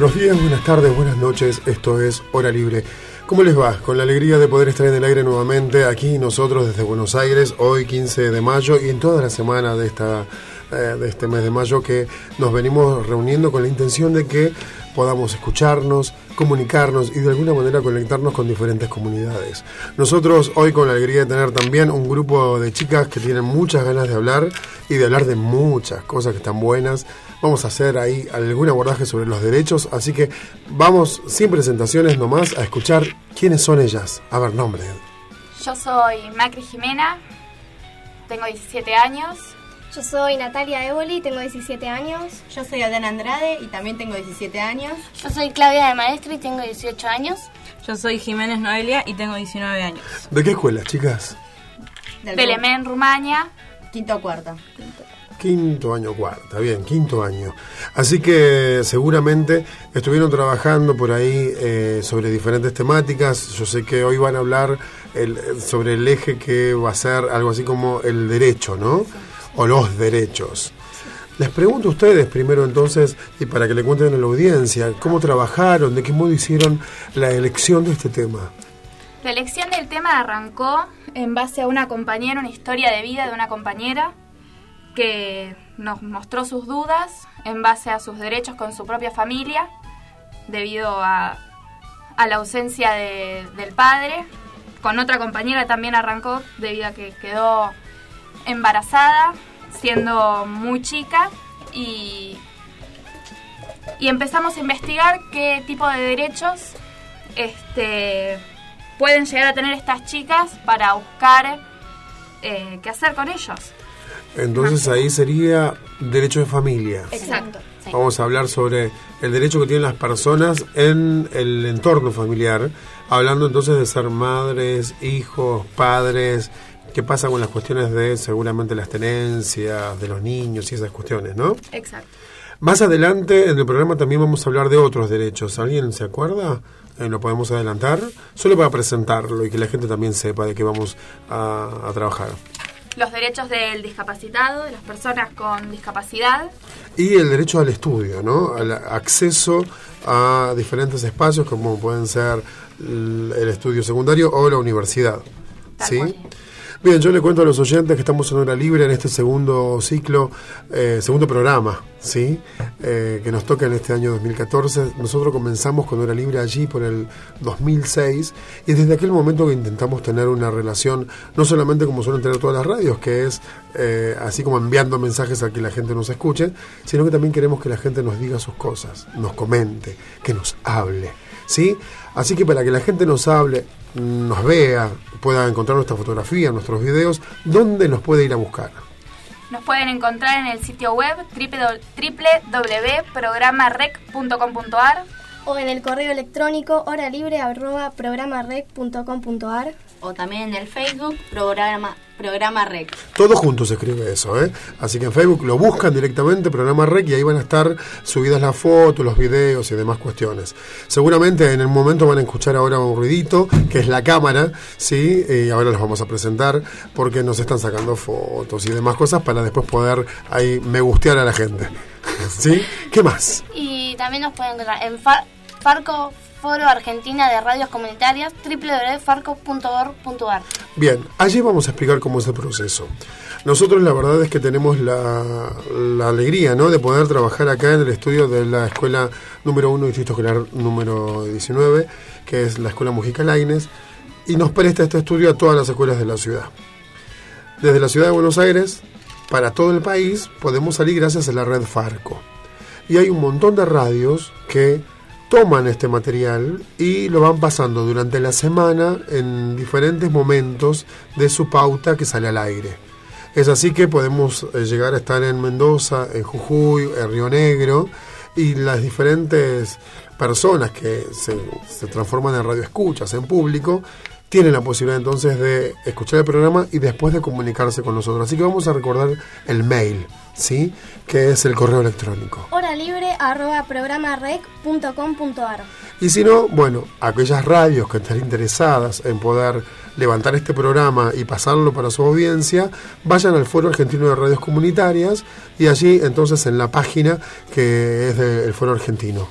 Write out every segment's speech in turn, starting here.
Buenos días, buenas tardes, buenas noches. Esto es Hora Libre. ¿Cómo les va? Con la alegría de poder estar en el aire nuevamente aquí nosotros desde Buenos Aires, hoy 15 de mayo y en toda la semana de, esta, eh, de este mes de mayo que nos venimos reuniendo con la intención de que podamos escucharnos, comunicarnos y de alguna manera conectarnos con diferentes comunidades. Nosotros hoy con la alegría de tener también un grupo de chicas que tienen muchas ganas de hablar y de hablar de muchas cosas que están buenas Vamos a hacer ahí algún abordaje sobre los derechos, así que vamos sin presentaciones nomás a escuchar quiénes son ellas. A ver, nombre. Yo soy Macri Jimena, tengo 17 años. Yo soy Natalia Evoli, tengo 17 años. Yo soy Adriana Andrade y también tengo 17 años. Yo soy Claudia de Maestro y tengo 18 años. Yo soy Jiménez Noelia y tengo 19 años. ¿De qué escuela, chicas? Belemén, Rumania. Quinto o cuarto. Quinto año cuarta, bien, quinto año. Así que seguramente estuvieron trabajando por ahí eh, sobre diferentes temáticas. Yo sé que hoy van a hablar sobre el eje que va a ser algo así como el derecho, ¿no? O los derechos. Les pregunto a ustedes primero entonces, y para que le cuenten a la audiencia, ¿cómo trabajaron? ¿De qué modo hicieron la elección de este tema? La elección del tema arrancó en base a una compañera, una historia de vida de una compañera que nos mostró sus dudas en base a sus derechos con su propia familia, debido a, la ausencia del padre. Con otra compañera también arrancó debido a que quedó embarazada, siendo muy chica, y, y empezamos a investigar qué tipo de derechos este, pueden llegar a tener estas chicas para buscar eh, qué hacer con ellos. Entonces ahí sería derecho de familia. Exacto. Vamos a hablar sobre el derecho que tienen las personas en el entorno familiar, hablando entonces de ser madres, hijos, padres, qué pasa con las cuestiones de seguramente las tenencias de los niños y esas cuestiones, ¿no? Exacto. Más adelante en el programa también vamos a hablar de otros derechos. ¿Alguien se acuerda? Eh, lo podemos adelantar, solo para presentarlo y que la gente también sepa de qué vamos a trabajar los derechos del discapacitado, de las personas con discapacidad. Y el derecho al estudio, ¿no? Al acceso a diferentes espacios como pueden ser el estudio secundario o la universidad. ¿Sí? Bien, yo le cuento a los oyentes que estamos en hora libre en este segundo ciclo, eh, segundo programa, ¿sí? Eh, que nos toca en este año 2014. Nosotros comenzamos con hora libre allí por el 2006 y desde aquel momento que intentamos tener una relación, no solamente como suelen tener todas las radios, que es eh, así como enviando mensajes a que la gente nos escuche, sino que también queremos que la gente nos diga sus cosas, nos comente, que nos hable. ¿Sí? Así que para que la gente nos hable, nos vea, pueda encontrar nuestra fotografía, nuestros videos, ¿dónde nos puede ir a buscar? Nos pueden encontrar en el sitio web www.programarec.com.ar o en el correo electrónico horalibre.programarec.com.ar o también en el Facebook programa Programa REC. Todo junto se escribe eso, ¿eh? Así que en Facebook lo buscan directamente, Programa REC, y ahí van a estar subidas las fotos, los videos y demás cuestiones. Seguramente en el momento van a escuchar ahora un ruidito, que es la cámara, ¿sí? Y ahora los vamos a presentar porque nos están sacando fotos y demás cosas para después poder ahí me gustear a la gente. ¿Sí? ¿Qué más? Y también nos pueden encontrar en Farco Foro Argentina de Radios Comunitarias, www.farco.org.ar. Bien, allí vamos a explicar cómo es el proceso. Nosotros la verdad es que tenemos la, alegría ¿no? de poder trabajar acá en el estudio de la escuela número 1, Distrito Escolar número 19, que es la Escuela Mujica Laines, y nos presta este estudio a todas las escuelas de la ciudad. Desde la ciudad de Buenos Aires, para todo el país, podemos salir gracias a la red Farco. Y hay un montón de radios que toman este material y lo van pasando durante la semana en diferentes momentos de su pauta que sale al aire. Es así que podemos eh, llegar a estar en Mendoza, en Jujuy, en Río Negro y las diferentes personas que se, se transforman en radioescuchas, en público, tienen la posibilidad entonces de escuchar el programa y después de comunicarse con nosotros. Así que vamos a recordar el mail, ¿sí? Que es el correo electrónico. Hora libre arroba programarec.com.ar Y si no, bueno, aquellas radios que estén interesadas en poder levantar este programa y pasarlo para su audiencia, vayan al Foro Argentino de Radios Comunitarias y allí entonces en la página que es del Foro Argentino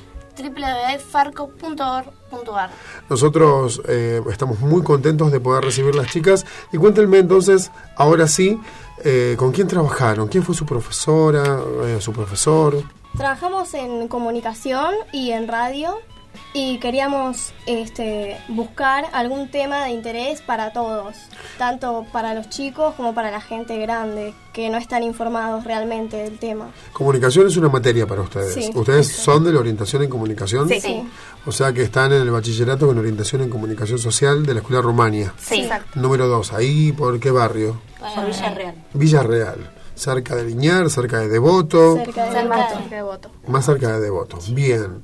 www.farco.org.ar Nosotros eh, estamos muy contentos de poder recibir las chicas y cuéntenme entonces, ahora sí, eh, ¿con quién trabajaron? ¿Quién fue su profesora, eh, su profesor? Trabajamos en comunicación y en radio y queríamos este, buscar algún tema de interés para todos, tanto para los chicos como para la gente grande, que no están informados realmente del tema. Comunicación es una materia para ustedes. Sí, ¿Ustedes son de la orientación en comunicación? Sí. Sí. O sea que están en el bachillerato con orientación en comunicación social de la Escuela Rumania. Sí. Número 2, ¿ahí por qué barrio? Por Villarreal. Villarreal. Cerca de Viñar, cerca de Devoto. Cerca de Cerca Mato. de voto. Más cerca de Devoto. Bien.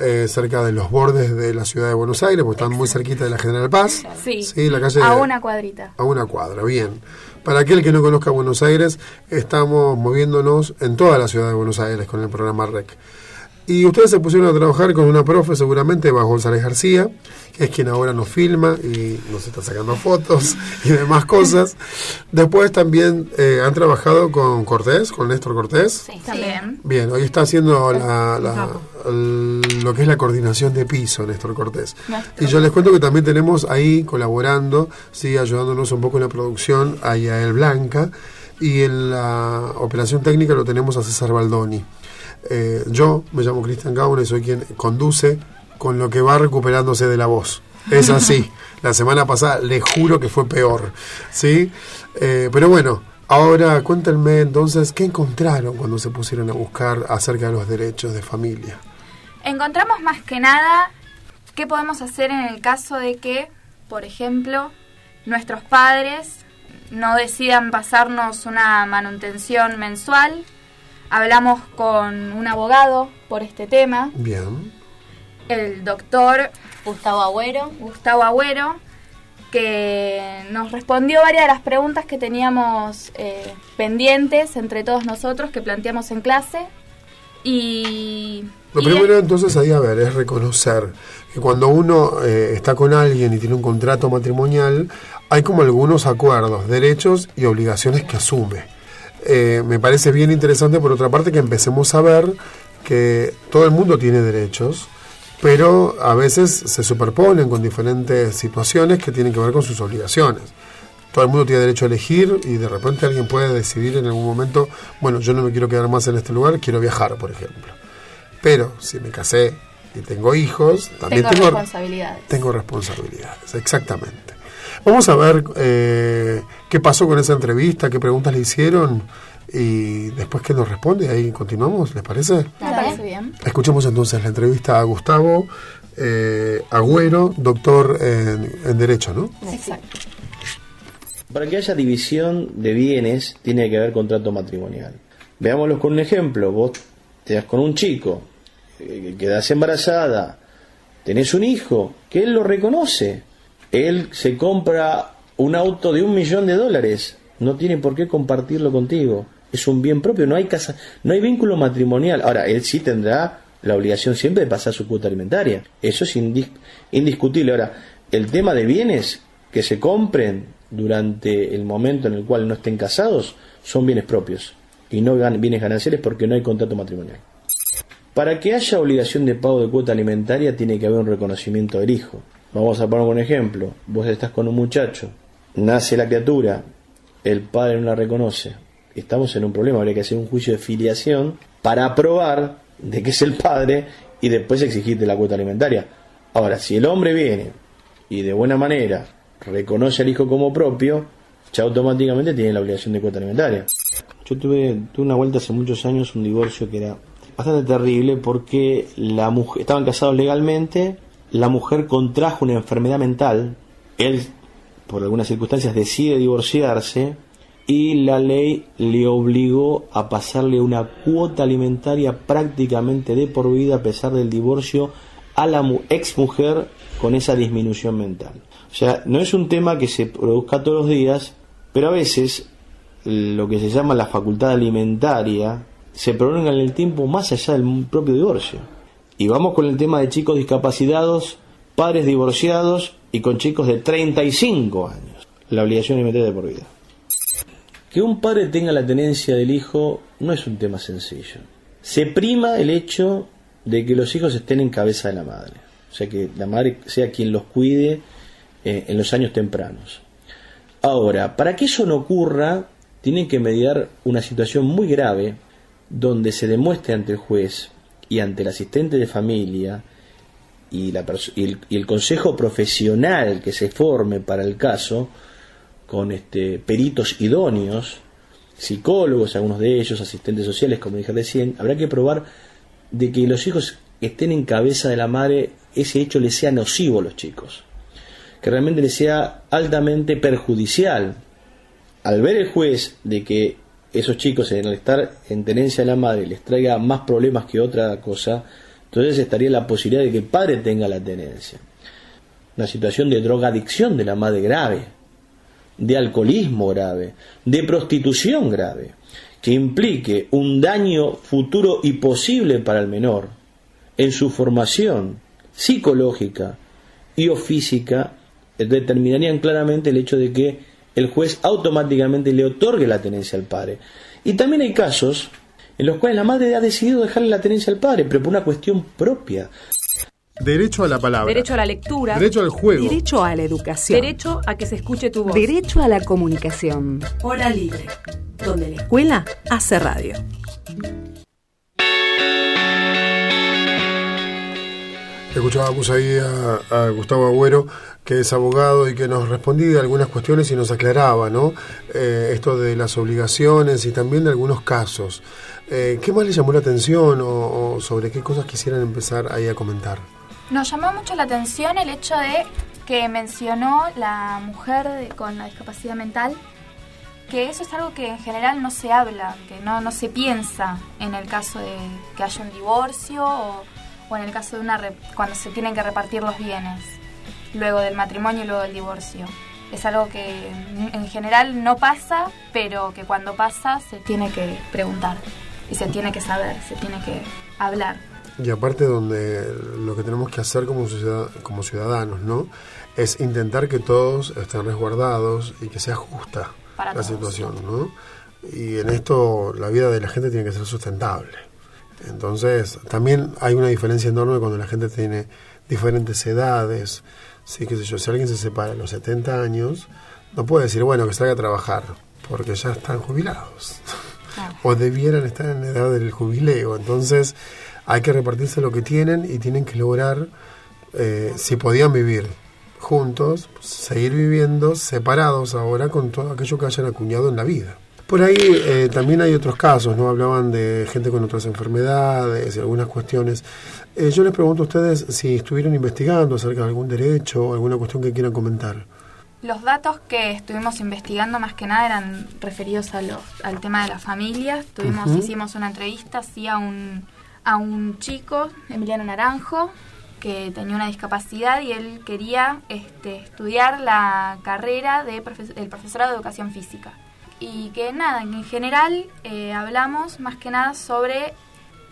Eh, cerca de los bordes de la ciudad de Buenos Aires, porque están muy cerquita de la General Paz. Sí. la calle. A una cuadrita. A una cuadra, bien. Para aquel que no conozca Buenos Aires, estamos moviéndonos en toda la ciudad de Buenos Aires con el programa REC. Y ustedes se pusieron a trabajar con una profe, seguramente, bajo González García, que es quien ahora nos filma y nos está sacando fotos y demás cosas. Después también eh, han trabajado con Cortés, con Néstor Cortés. Sí. También. Bien, hoy está haciendo la, lo que es la coordinación de piso, Néstor Cortés. Y yo les cuento que también tenemos ahí colaborando, sí, ayudándonos un poco en la producción a Yael Blanca y en la operación técnica lo tenemos a César Baldoni. Eh, yo me llamo Cristian Gauna y soy quien conduce con lo que va recuperándose de la voz. Es así. La semana pasada le juro que fue peor. ¿Sí? Eh, pero bueno, ahora cuéntenme entonces qué encontraron cuando se pusieron a buscar acerca de los derechos de familia. Encontramos más que nada qué podemos hacer en el caso de que, por ejemplo, nuestros padres no decidan pasarnos una manutención mensual. Hablamos con un abogado por este tema, Bien. el doctor Gustavo Agüero. Gustavo Agüero, que nos respondió varias de las preguntas que teníamos eh, pendientes entre todos nosotros, que planteamos en clase. Y, Lo y primero entonces ahí a ver es reconocer que cuando uno eh, está con alguien y tiene un contrato matrimonial, hay como algunos acuerdos, derechos y obligaciones que asume. Eh, me parece bien interesante por otra parte que empecemos a ver que todo el mundo tiene derechos, pero a veces se superponen con diferentes situaciones que tienen que ver con sus obligaciones. Todo el mundo tiene derecho a elegir y de repente alguien puede decidir en algún momento, bueno, yo no me quiero quedar más en este lugar, quiero viajar, por ejemplo. Pero si me casé y tengo hijos, también tengo tengo, responsabilidades. tengo responsabilidades, exactamente. Vamos a ver eh, qué pasó con esa entrevista, qué preguntas le hicieron y después que nos responde, ahí continuamos, ¿les parece? Me parece bien. Escuchemos entonces la entrevista a Gustavo eh, Agüero, doctor en, en Derecho, ¿no? Exacto. Para que haya división de bienes tiene que haber contrato matrimonial. Veámoslo con un ejemplo. Vos te das con un chico, eh, quedás embarazada, tenés un hijo, que él lo reconoce. Él se compra un auto de un millón de dólares, no tiene por qué compartirlo contigo. Es un bien propio, no hay casa, no hay vínculo matrimonial. Ahora, él sí tendrá la obligación siempre de pasar su cuota alimentaria. Eso es indis- indiscutible. Ahora, el tema de bienes que se compren durante el momento en el cual no estén casados son bienes propios y no bienes gananciales porque no hay contrato matrimonial. Para que haya obligación de pago de cuota alimentaria tiene que haber un reconocimiento del hijo. Vamos a poner un ejemplo. Vos estás con un muchacho, nace la criatura, el padre no la reconoce. Estamos en un problema, habría que hacer un juicio de filiación para aprobar de que es el padre y después exigirte la cuota alimentaria. Ahora, si el hombre viene y de buena manera reconoce al hijo como propio, ya automáticamente tiene la obligación de cuota alimentaria. Yo tuve, tuve una vuelta hace muchos años, un divorcio que era bastante terrible porque la mujer, estaban casados legalmente, la mujer contrajo una enfermedad mental, él por algunas circunstancias decide divorciarse y la ley le obligó a pasarle una cuota alimentaria prácticamente de por vida a pesar del divorcio a la ex mujer con esa disminución mental. O sea, no es un tema que se produzca todos los días, pero a veces lo que se llama la facultad alimentaria se prolonga en el tiempo más allá del propio divorcio. Y vamos con el tema de chicos discapacitados, padres divorciados y con chicos de 35 años. La obligación alimentaria de por vida. Que un padre tenga la tenencia del hijo no es un tema sencillo. Se prima el hecho de que los hijos estén en cabeza de la madre, o sea que la madre sea quien los cuide eh, en los años tempranos. Ahora, para que eso no ocurra, tienen que mediar una situación muy grave donde se demuestre ante el juez y ante el asistente de familia y, la y, el, y el consejo profesional que se forme para el caso, con este, peritos idóneos, psicólogos, algunos de ellos, asistentes sociales, como dije recién, habrá que probar de que los hijos estén en cabeza de la madre, ese hecho les sea nocivo a los chicos, que realmente les sea altamente perjudicial. Al ver el juez de que esos chicos en el estar en tenencia de la madre les traiga más problemas que otra cosa, entonces estaría la posibilidad de que el padre tenga la tenencia. Una situación de drogadicción de la madre grave, de alcoholismo grave, de prostitución grave, que implique un daño futuro y posible para el menor en su formación psicológica y o física, determinarían claramente el hecho de que el juez automáticamente le otorgue la tenencia al padre. Y también hay casos en los cuales la madre ha decidido dejarle la tenencia al padre, pero por una cuestión propia. Derecho a la palabra. Derecho a la lectura. Derecho al juego. Derecho a la educación. Derecho a que se escuche tu voz. Derecho a la comunicación. Hora libre, donde la escuela hace radio. Escuchábamos ahí a, Gustavo Agüero, que es abogado y que nos respondía algunas cuestiones y nos aclaraba, ¿no? Eh, esto de las obligaciones y también de algunos casos. Eh, ¿Qué más le llamó la atención o, sobre qué cosas quisieran empezar ahí a comentar? Nos llamó mucho la atención el hecho de que mencionó la mujer con la discapacidad mental, que eso es algo que en general no se habla, que no, no se piensa en el caso de que haya un divorcio o, en el caso de una cuando se tienen que repartir los bienes, luego del matrimonio y luego del divorcio. Es algo que en general no pasa, pero que cuando pasa se tiene que preguntar y se tiene que saber, se tiene que hablar. Y aparte donde lo que tenemos que hacer como, como ciudadanos, ¿no? Es intentar que todos estén resguardados y que sea justa la situación, ¿no? Y en esto la vida de la gente tiene que ser sustentable. Entonces, también hay una diferencia enorme cuando la gente tiene diferentes edades. Sí, qué sé yo, si alguien se separa a los 70 años, no puede decir, bueno, que salga a trabajar, porque ya están jubilados. o debieran estar en la edad del jubileo. Entonces, hay que repartirse lo que tienen y tienen que lograr, eh, si podían vivir juntos, seguir viviendo separados ahora con todo aquello que hayan acuñado en la vida. Por ahí eh, también hay otros casos, ¿no? Hablaban de gente con otras enfermedades y algunas cuestiones. Eh, yo les pregunto a ustedes si estuvieron investigando acerca de algún derecho o alguna cuestión que quieran comentar. Los datos que estuvimos investigando más que nada eran referidos a los, al tema de la familia. Tuvimos, Hicimos una entrevista sí, a un a un chico, Emiliano Naranjo, que tenía una discapacidad y él quería este, estudiar la carrera de del profesorado de educación física. Y que nada, en general eh, hablamos más que nada sobre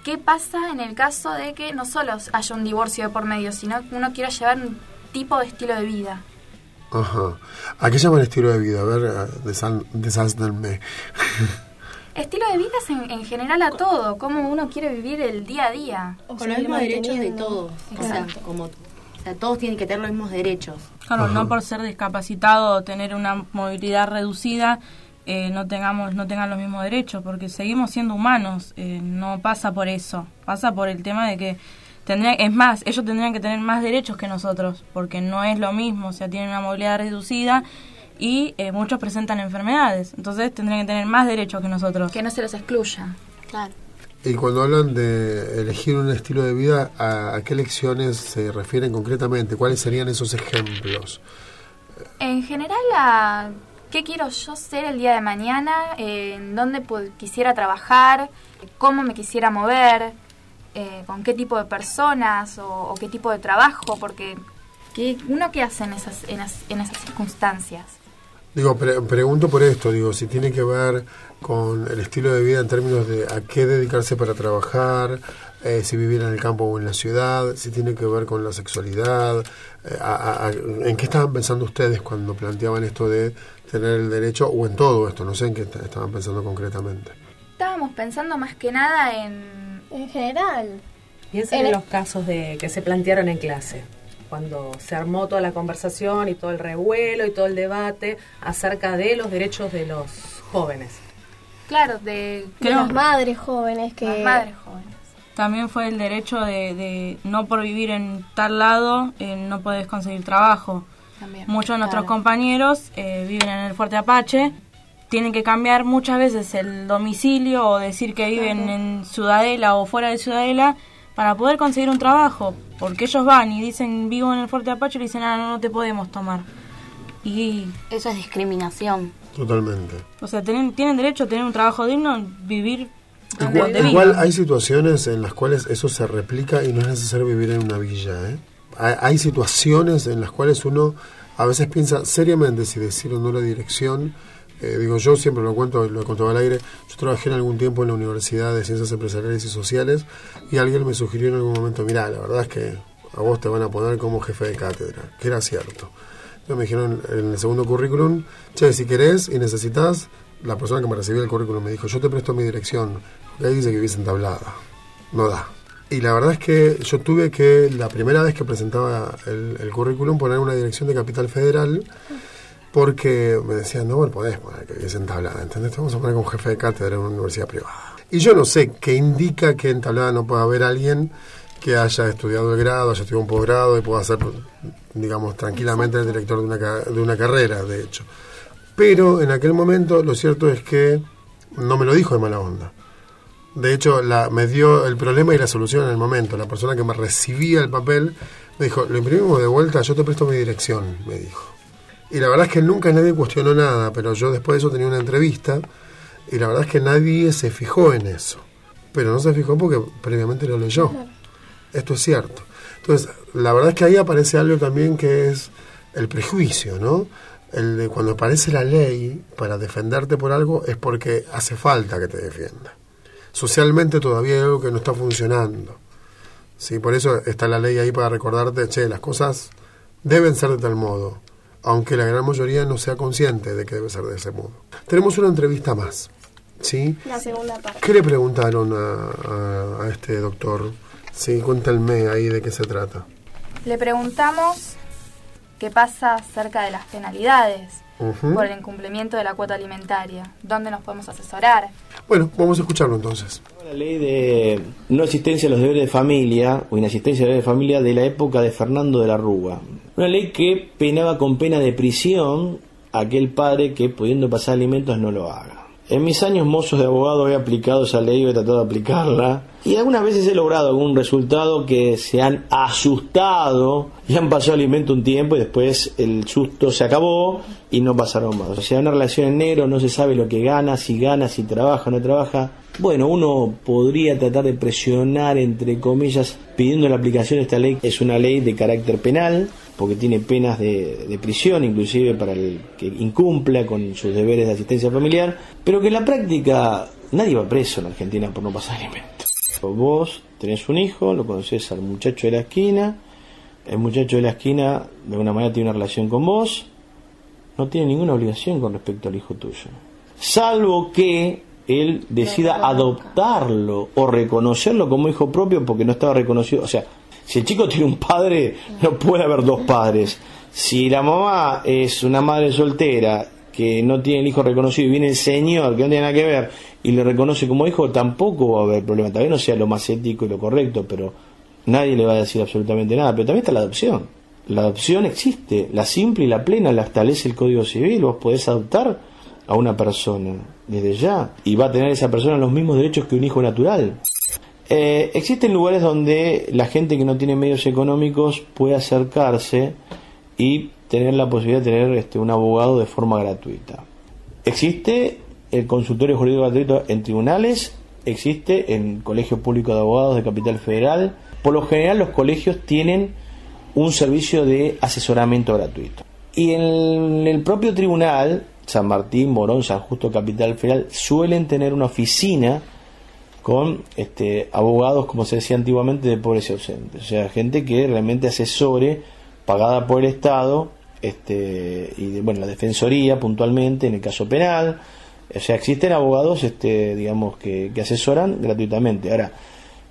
qué pasa en el caso de que no solo haya un divorcio de por medio, sino que uno quiera llevar un tipo de estilo de vida. Ajá. ¿A qué llaman estilo de vida? A ver, desásnenme. Estilo de vida es en, general a todo, cómo uno quiere vivir el día a día. Con los mismos derechos de todos. Exacto. como, o sea, todos tienen que tener los mismos derechos. Claro, no por ser discapacitado o tener una movilidad reducida, eh, no tengamos no tengan los mismos derechos, porque seguimos siendo humanos. Eh, no pasa por eso. Pasa por el tema de que tendría, es más, ellos tendrían que tener más derechos que nosotros, porque no es lo mismo. O sea, tienen una movilidad reducida y eh, muchos presentan enfermedades. Entonces tendrían que tener más derechos que nosotros. Que no se los excluya. Claro. Y cuando hablan de elegir un estilo de vida, ¿a, qué lecciones se refieren concretamente? ¿Cuáles serían esos ejemplos? En general a qué quiero yo ser el día de mañana, en dónde quisiera trabajar, cómo me quisiera mover, eh, con qué tipo de personas o, qué tipo de trabajo, porque ¿qué, uno qué hace en esas, en, esas circunstancias. Digo, pregunto por esto, digo, si tiene que ver con el estilo de vida en términos de a qué dedicarse para trabajar, eh, si vivir en el campo o en la ciudad, si tiene que ver con la sexualidad, eh, ¿en qué estaban pensando ustedes cuando planteaban esto de tener el derecho o en todo esto? No sé en qué estaban pensando concretamente. Estábamos pensando más que nada en... En general. Piensen en, los casos de que se plantearon en clase cuando se armó toda la conversación y todo el revuelo y todo el debate acerca de los derechos de los jóvenes. Claro, de, de las madres jóvenes que... Las madres jóvenes también fue el derecho de, no por vivir en tal lado eh, no puedes conseguir trabajo. Muchos de nuestros compañeros eh, viven en el Fuerte Apache, tienen que cambiar muchas veces el domicilio o decir que viven en Ciudadela o fuera de Ciudadela para poder conseguir un trabajo, porque ellos van y dicen vivo en el Fuerte Apache y le dicen ah, no, no te podemos tomar. Y eso es discriminación. Totalmente. O sea, tienen, tienen derecho a tener un trabajo digno, vivir Igual, hay situaciones en las cuales eso se replica y no es necesario vivir en una villa. ¿eh? Hay, situaciones en las cuales uno a veces piensa seriamente si decir o no la dirección. Eh, digo, yo siempre lo cuento, lo he contado al aire. Yo trabajé en algún tiempo en la Universidad de Ciencias Empresariales y Sociales y alguien me sugirió en algún momento: mira, la verdad es que a vos te van a poner como jefe de cátedra, que era cierto. Yo me dijeron en el segundo currículum: che, si querés y necesitas, la persona que me recibió el currículum me dijo: yo te presto mi dirección ahí dice que vive entablada. No da. Y la verdad es que yo tuve que, la primera vez que presentaba el, currículum, poner una dirección de Capital Federal, porque me decían, no, bueno, podés poner que vives entablada, ¿entendés? Te vamos a poner como jefe de cátedra en una universidad privada. Y yo no sé qué indica que en entablada no pueda haber alguien que haya estudiado el grado, haya estudiado un posgrado y pueda ser, digamos, tranquilamente el director de una, de una carrera, de hecho. Pero en aquel momento lo cierto es que no me lo dijo de mala onda. De hecho, la, me dio el problema y la solución en el momento. La persona que me recibía el papel me dijo, lo imprimimos de vuelta, yo te presto mi dirección, me dijo. Y la verdad es que nunca nadie cuestionó nada, pero yo después de eso tenía una entrevista y la verdad es que nadie se fijó en eso. Pero no se fijó porque previamente lo leyó. Esto es cierto. Entonces, la verdad es que ahí aparece algo también que es el prejuicio, ¿no? El de cuando aparece la ley para defenderte por algo es porque hace falta que te defienda socialmente todavía hay algo que no está funcionando. ¿sí? Por eso está la ley ahí para recordarte, che, las cosas deben ser de tal modo, aunque la gran mayoría no sea consciente de que debe ser de ese modo. Tenemos una entrevista más. ¿sí? La segunda parte. ¿Qué le preguntaron a, a este doctor? Sí, cuéntenme ahí de qué se trata. Le preguntamos qué pasa acerca de las penalidades por el incumplimiento de la cuota alimentaria. ¿Dónde nos podemos asesorar? Bueno, vamos a escucharlo entonces. La ley de no asistencia a los deberes de familia o inasistencia a los deberes de familia de la época de Fernando de la Rúa. Una ley que penaba con pena de prisión a aquel padre que pudiendo pasar alimentos no lo haga. En mis años mozos de abogado he aplicado esa ley, he tratado de aplicarla y algunas veces he logrado algún resultado que se han asustado y han pasado alimento un tiempo y después el susto se acabó y no pasaron más. O sea, una relación en negro, no se sabe lo que gana, si gana, si trabaja o no trabaja. Bueno, uno podría tratar de presionar, entre comillas, pidiendo la aplicación de esta ley. Es una ley de carácter penal, porque tiene penas de, prisión, inclusive para el que incumpla con sus deberes de asistencia familiar, pero que en la práctica nadie va preso en Argentina por no pasar alimentos. Vos tenés un hijo, lo conoces al muchacho de la esquina, el muchacho de la esquina de alguna manera tiene una relación con vos, no tiene ninguna obligación con respecto al hijo tuyo. Salvo que él decida adoptarlo o reconocerlo como hijo propio porque no estaba reconocido. O sea, si el chico tiene un padre, no puede haber dos padres. Si la mamá es una madre soltera que no tiene el hijo reconocido y viene el señor que no tiene nada que ver y le reconoce como hijo, tampoco va a haber problema. Tal vez no sea lo más ético y lo correcto, pero nadie le va a decir absolutamente nada. Pero también está la adopción. La adopción existe, la simple y la plena la establece el Código Civil. Vos podés adoptar a una persona desde ya y va a tener esa persona los mismos derechos que un hijo natural. Eh, existen lugares donde la gente que no tiene medios económicos puede acercarse y tener la posibilidad de tener este, un abogado de forma gratuita. Existe el consultorio jurídico gratuito en tribunales, existe en Colegio Público de Abogados de Capital Federal. Por lo general los colegios tienen un servicio de asesoramiento gratuito. Y en el propio tribunal, San Martín, Morón, San Justo, Capital Federal, suelen tener una oficina con este, abogados, como se decía antiguamente, de pobres y ausentes. O sea, gente que realmente asesore, pagada por el Estado, este, y bueno, la defensoría puntualmente en el caso penal. O sea, existen abogados, este, digamos, que, que asesoran gratuitamente. Ahora,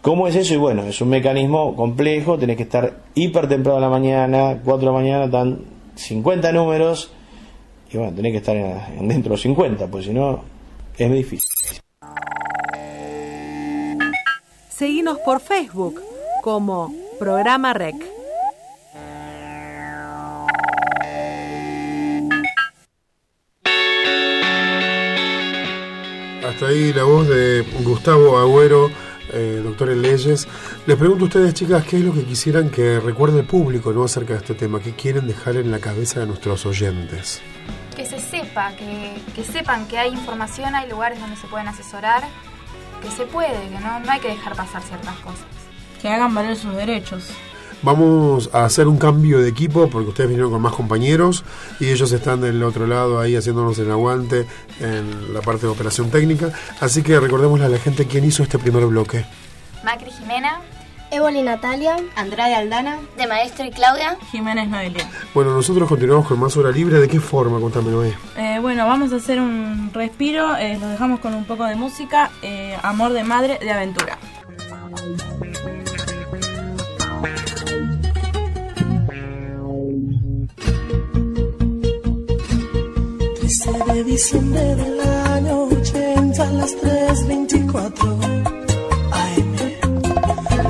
¿Cómo es eso? Y bueno, es un mecanismo complejo, tenés que estar hiper temprano a la mañana, 4 de la mañana, dan 50 números, y bueno, tenés que estar dentro de los 50, pues si no, es muy difícil. Seguimos por Facebook como Programa Rec. Hasta ahí la voz de Gustavo Agüero, eh, doctor en leyes. Les pregunto a ustedes, chicas, ¿qué es lo que quisieran que recuerde el público ¿no? acerca de este tema? ¿Qué quieren dejar en la cabeza de nuestros oyentes? Que se sepa, que, que sepan que hay información, hay lugares donde se pueden asesorar, que se puede, que no, no hay que dejar pasar ciertas cosas. Que hagan valer sus derechos. Vamos a hacer un cambio de equipo porque ustedes vinieron con más compañeros y ellos están del otro lado ahí haciéndonos el aguante en la parte de operación técnica. Así que recordémosle a la gente quién hizo este primer bloque. Macri Jimena, Évoli Natalia, Andrade Aldana, de Maestro y Claudia, Jiménez Noelia. Bueno, nosotros continuamos con más hora libre. ¿De qué forma? Contame, Noé. Eh, bueno, vamos a hacer un respiro, eh, los dejamos con un poco de música, eh, Amor de Madre de Aventura. de diciembre del año 80 a las 3.24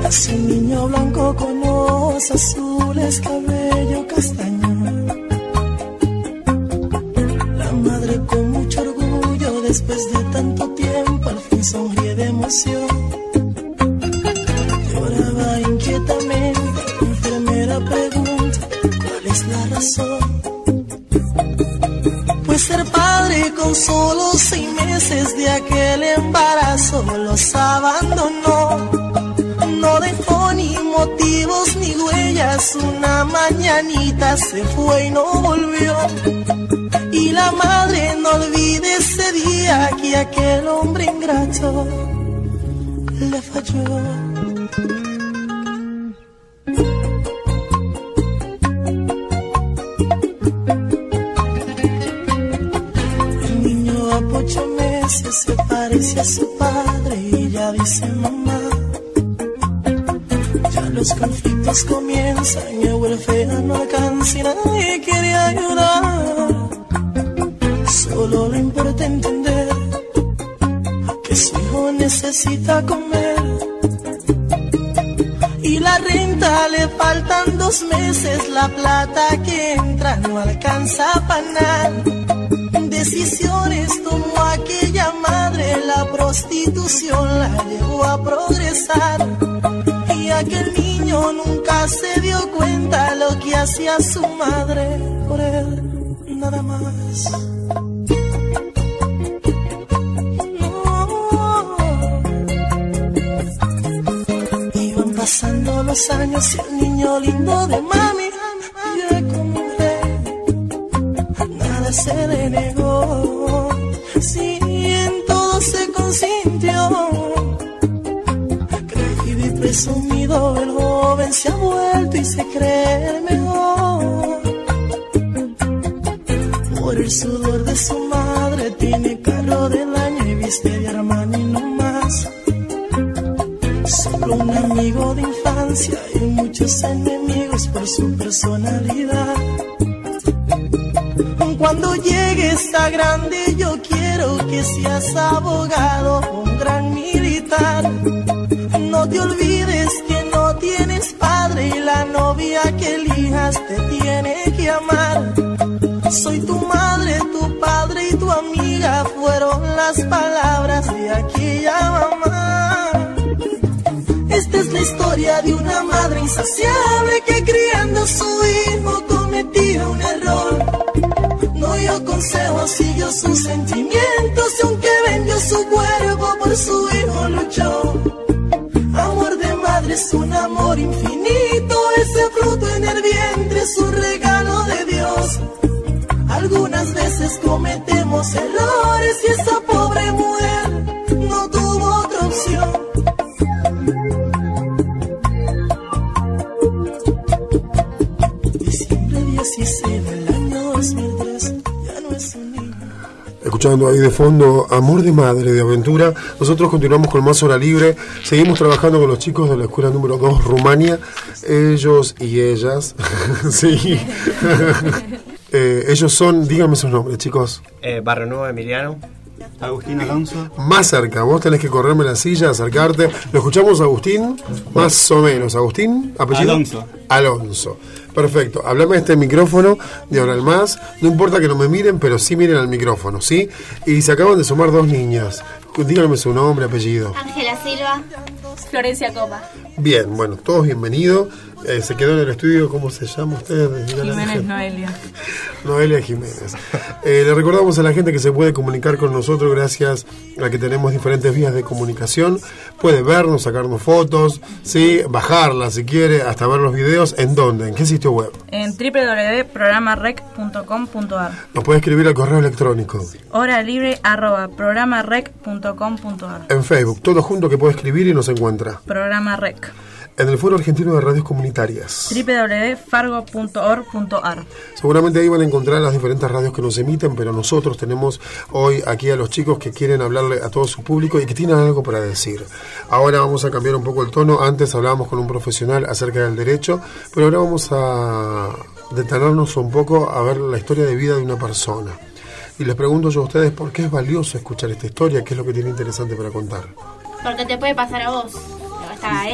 Un niño blanco con ojos azules, cabello castaño. La madre con mucho orgullo, después de tanto tiempo, al fin sonríe de emoción. Lloraba inquietamente, la enfermera pregunta, ¿cuál es la razón? Pues ser padre con solo seis meses de aquel embarazo los abandonó. Una mañanita se fue y no volvió. Y la madre no olvide ese día que aquel hombre ingrato le falló. El niño a ocho meses se parece a su padre y ya dice mamá. La plata que entra no alcanza para nada. Decisiones tomó aquella madre, la prostitución la llevó a progresar. Y aquel niño nunca se dio cuenta lo que hacía su madre Sí, en todo se consintió. Creído y presumido, el joven se ha vuelto y se cree el mejor. Por el sudor de su madre tiene carro del año y viste de Armani no más. Solo un amigo de infancia y muchos enemigos por su personalidad. Cuando llegues a grande yo quiero que seas abogado, un gran militar. No te olvides que no tienes padre y la novia que elijas te tiene que amar. Soy tu madre, tu padre y tu amiga fueron las palabras de aquella mamá. Esta es la historia de una madre insaciable que criando a su hijo come cometido un error. Consejos, siguió sus sentimientos y aunque vendió su cuerpo por su hijo luchó. Amor de madre es un amor infinito, ese fruto en el vientre es un regalo Escuchando ahí de fondo Amor de Madre de Aventura, nosotros continuamos con más hora libre, seguimos trabajando con los chicos de la escuela número 2 Rumania, ellos y ellas, sí, Eh, ellos son, díganme sus nombres chicos, Eh, Barrio Nuevo Emiliano. Agustín Alonso. más cerca, vos tenés que correrme la silla, acercarte, lo escuchamos Agustín, más o menos, Agustín, apellido. Alonso. Alonso. Perfecto, hablame de este micrófono de ahora en más. No importa que no me miren, pero sí miren al micrófono, ¿sí? Y se acaban de sumar dos niñas. Díganme su nombre, apellido. Ángela Silva. Florencia Copa. Bien, bueno, todos bienvenidos. Eh, se quedó en el estudio, ¿cómo se llama usted? Jiménez. Noelia. Noelia Jiménez. Eh, le recordamos a la gente que se puede comunicar con nosotros gracias a que tenemos diferentes vías de comunicación. Puede vernos, sacarnos fotos, ¿sí? bajarlas si quiere, hasta ver los videos. ¿En dónde? ¿En qué sitio web? En www.programarec.com.ar Nos puede escribir al correo electrónico. Hora libre arroba programarec.com.ar En Facebook, todo junto que puede escribir y nos encuentra. Programa Rec. En el Foro Argentino de Radios Comunitarias. www.fargo.org.ar Seguramente ahí van a encontrar las diferentes radios que nos emiten, pero nosotros tenemos hoy aquí a los chicos que quieren hablarle a todo su público y que tienen algo para decir. Ahora vamos a cambiar un poco el tono. Antes hablábamos con un profesional acerca del derecho, pero ahora vamos a detenernos un poco a ver la historia de vida de una persona. Y les pregunto yo a ustedes por qué es valioso escuchar esta historia, qué es lo que tiene interesante para contar. Porque te puede pasar a vos.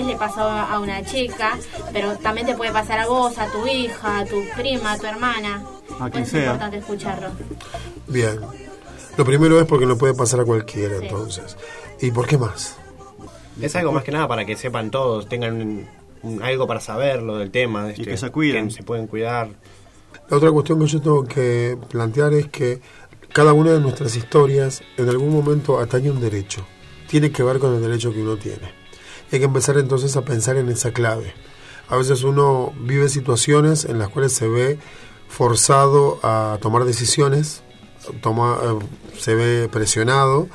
Le pasó a una chica, pero también te puede pasar a vos, a tu hija, a tu prima, a tu hermana. A quien es importante escucharlo. Bien. Lo primero es porque no puede pasar a cualquiera, entonces. ¿Y por qué más? Es algo más que nada para que sepan todos, tengan un- un- algo para saberlo del tema. este, que se cuiden. se pueden cuidar. La otra cuestión que yo tengo que plantear es que cada una de nuestras historias en algún momento atañe un derecho. Tiene que ver con el derecho que uno tiene. Hay que empezar entonces a pensar en esa clave. A veces uno vive situaciones en las cuales se ve forzado a tomar decisiones, toma, eh, se ve presionado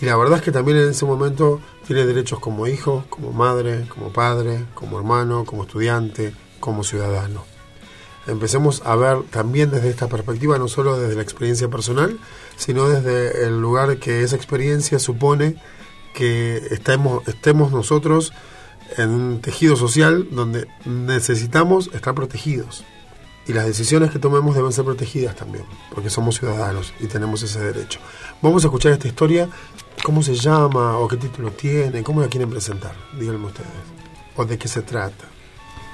y la verdad es que también en ese momento tiene derechos como hijo, como madre, como padre, como hermano, como estudiante, como ciudadano empecemos a ver también desde esta perspectiva, no solo desde la experiencia personal, sino desde el lugar que esa experiencia supone que estemos, estemos nosotros en un tejido social donde necesitamos estar protegidos. Y las decisiones que tomemos deben ser protegidas también, porque somos ciudadanos y tenemos ese derecho. Vamos a escuchar esta historia, cómo se llama o qué título tiene, cómo la quieren presentar, díganme ustedes, o de qué se trata.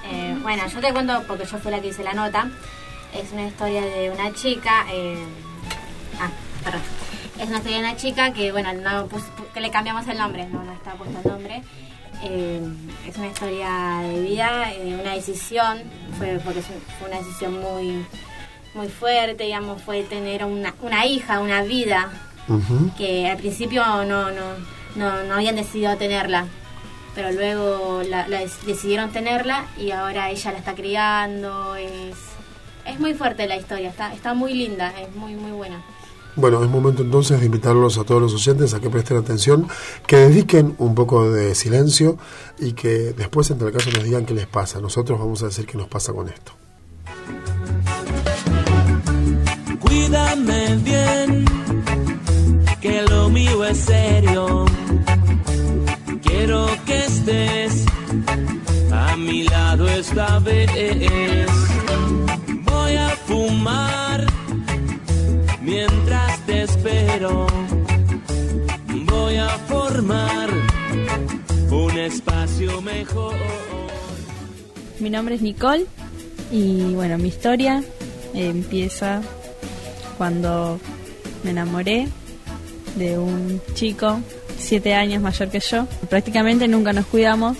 Eh, bueno, yo te cuento porque yo fui la que hice la nota. Es una historia de una chica. eh, ah, perdón. Es una historia de una chica que, bueno, no pus- que le cambiamos el nombre, no, no está puesto el nombre. Eh, es una historia de vida, eh, una decisión, fue porque fue una decisión muy, muy fuerte, digamos, fue tener una, una hija, una vida, que al principio no, no, no, no habían decidido tenerla, pero luego la, la decidieron tenerla y ahora ella la está criando. Es, es muy fuerte la historia, está, está muy linda, es muy, muy buena. Bueno, es momento entonces de invitarlos a todos los oyentes a que presten atención, que dediquen un poco de silencio y que después, en tal caso, nos digan qué les pasa. Nosotros vamos a decir qué nos pasa con esto. Cuídame bien, que lo mío es serio. Quiero que estés a mi lado esta vez. Voy a fumar mientras te espero. Voy a formar un espacio mejor. Mi nombre es Nicole y bueno, mi historia empieza cuando me enamoré de un chico siete años mayor que yo. Prácticamente nunca nos cuidamos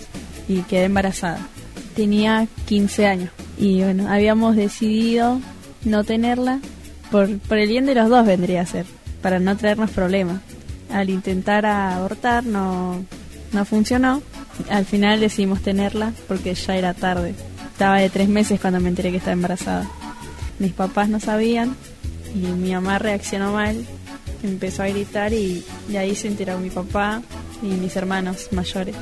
y quedé embarazada. Tenía 15 años Y bueno, habíamos decidido no tenerla por, por el bien de los dos vendría a ser, para no traernos problemas. Al intentar abortar no, no funcionó. Al final decidimos tenerla porque ya era tarde. Estaba de tres meses cuando me enteré que estaba embarazada. Mis papás no sabían y mi mamá reaccionó mal, empezó a gritar y, y ahí se enteró mi papá y mis hermanos mayores.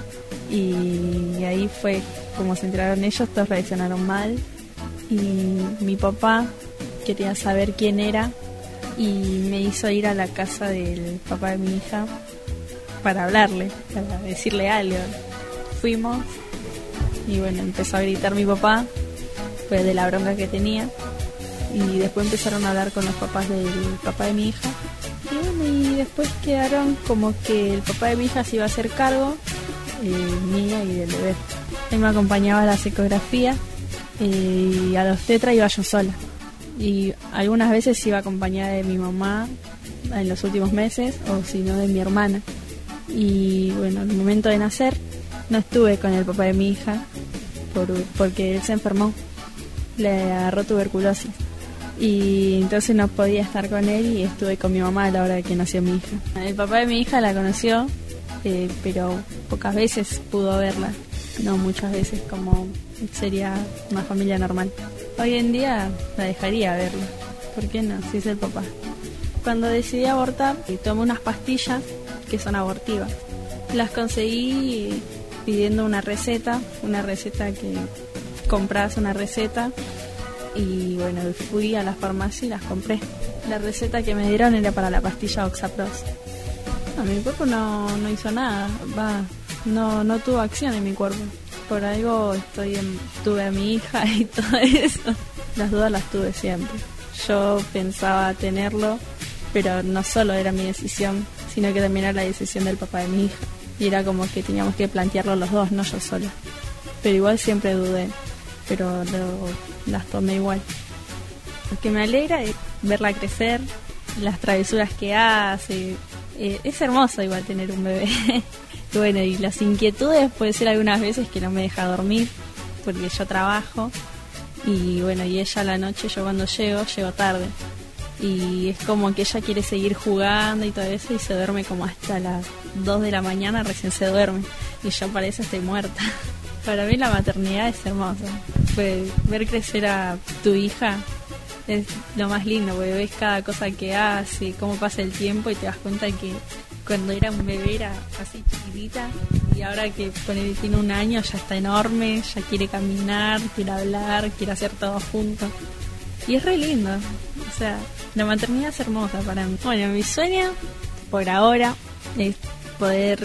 Y, ahí fue como se enteraron ellos, todos reaccionaron mal. Y mi papá quería saber quién era y me hizo ir a la casa del papá de mi hija para hablarle, para decirle algo. Fuimos y bueno, empezó a gritar mi papá, pues de la bronca que tenía. Y después empezaron a hablar con los papás del papá de mi hija. Y bueno, y después quedaron como que el papá de mi hija se iba a hacer cargo eh, mía y del bebé. Él me acompañaba a la psicografía eh, y a los tetras iba yo sola. Y algunas veces iba acompañada de mi mamá en los últimos meses o si no de mi hermana. Y bueno, en el momento de nacer no estuve con el papá de mi hija por, porque él se enfermó, le agarró tuberculosis. Y entonces no podía estar con él y estuve con mi mamá a la hora de que nació mi hija. El papá de mi hija la conoció eh, pero pocas veces pudo verla, no muchas veces como sería una familia normal. Hoy en día la dejaría verla, ¿por qué no? Si es el papá. Cuando decidí abortar, tomé unas pastillas que son abortivas. Las conseguí pidiendo una receta, una receta que compras una receta y bueno, fui a la farmacia y las compré. La receta que me dieron era para la pastilla Oxapros mi cuerpo no, hizo nada, va, no, no tuvo acción en mi cuerpo. Por algo estoy tuve a mi hija y todo eso. Las dudas las tuve siempre. Yo pensaba tenerlo, pero no solo era mi decisión, sino que también era la decisión del papá de mi hija. Y era como que teníamos que plantearlo los dos, no yo sola. Pero igual siempre dudé, pero las tomé igual. Lo que me alegra es verla crecer, las travesuras que hace, eh, es hermoso igual tener un bebé. bueno, y las inquietudes puede ser algunas veces que no me deja dormir porque yo trabajo y bueno, y ella a la noche, yo cuando llego, llego tarde. Y es como que ella quiere seguir jugando y todo eso y se duerme como hasta las 2 de la mañana, recién se duerme. Y yo para eso estoy muerta. Para mí la maternidad es hermosa. Pues ver crecer a tu hija es lo más lindo, porque ves cada cosa que hace, cómo pasa el tiempo y te das cuenta que cuando era un bebé era así chiquitita y ahora que tiene un año ya está enorme, ya quiere caminar, quiere hablar, quiere hacer todo junto. Y es re lindo. O sea, la maternidad es hermosa para mí. Bueno, mi sueño por ahora es poder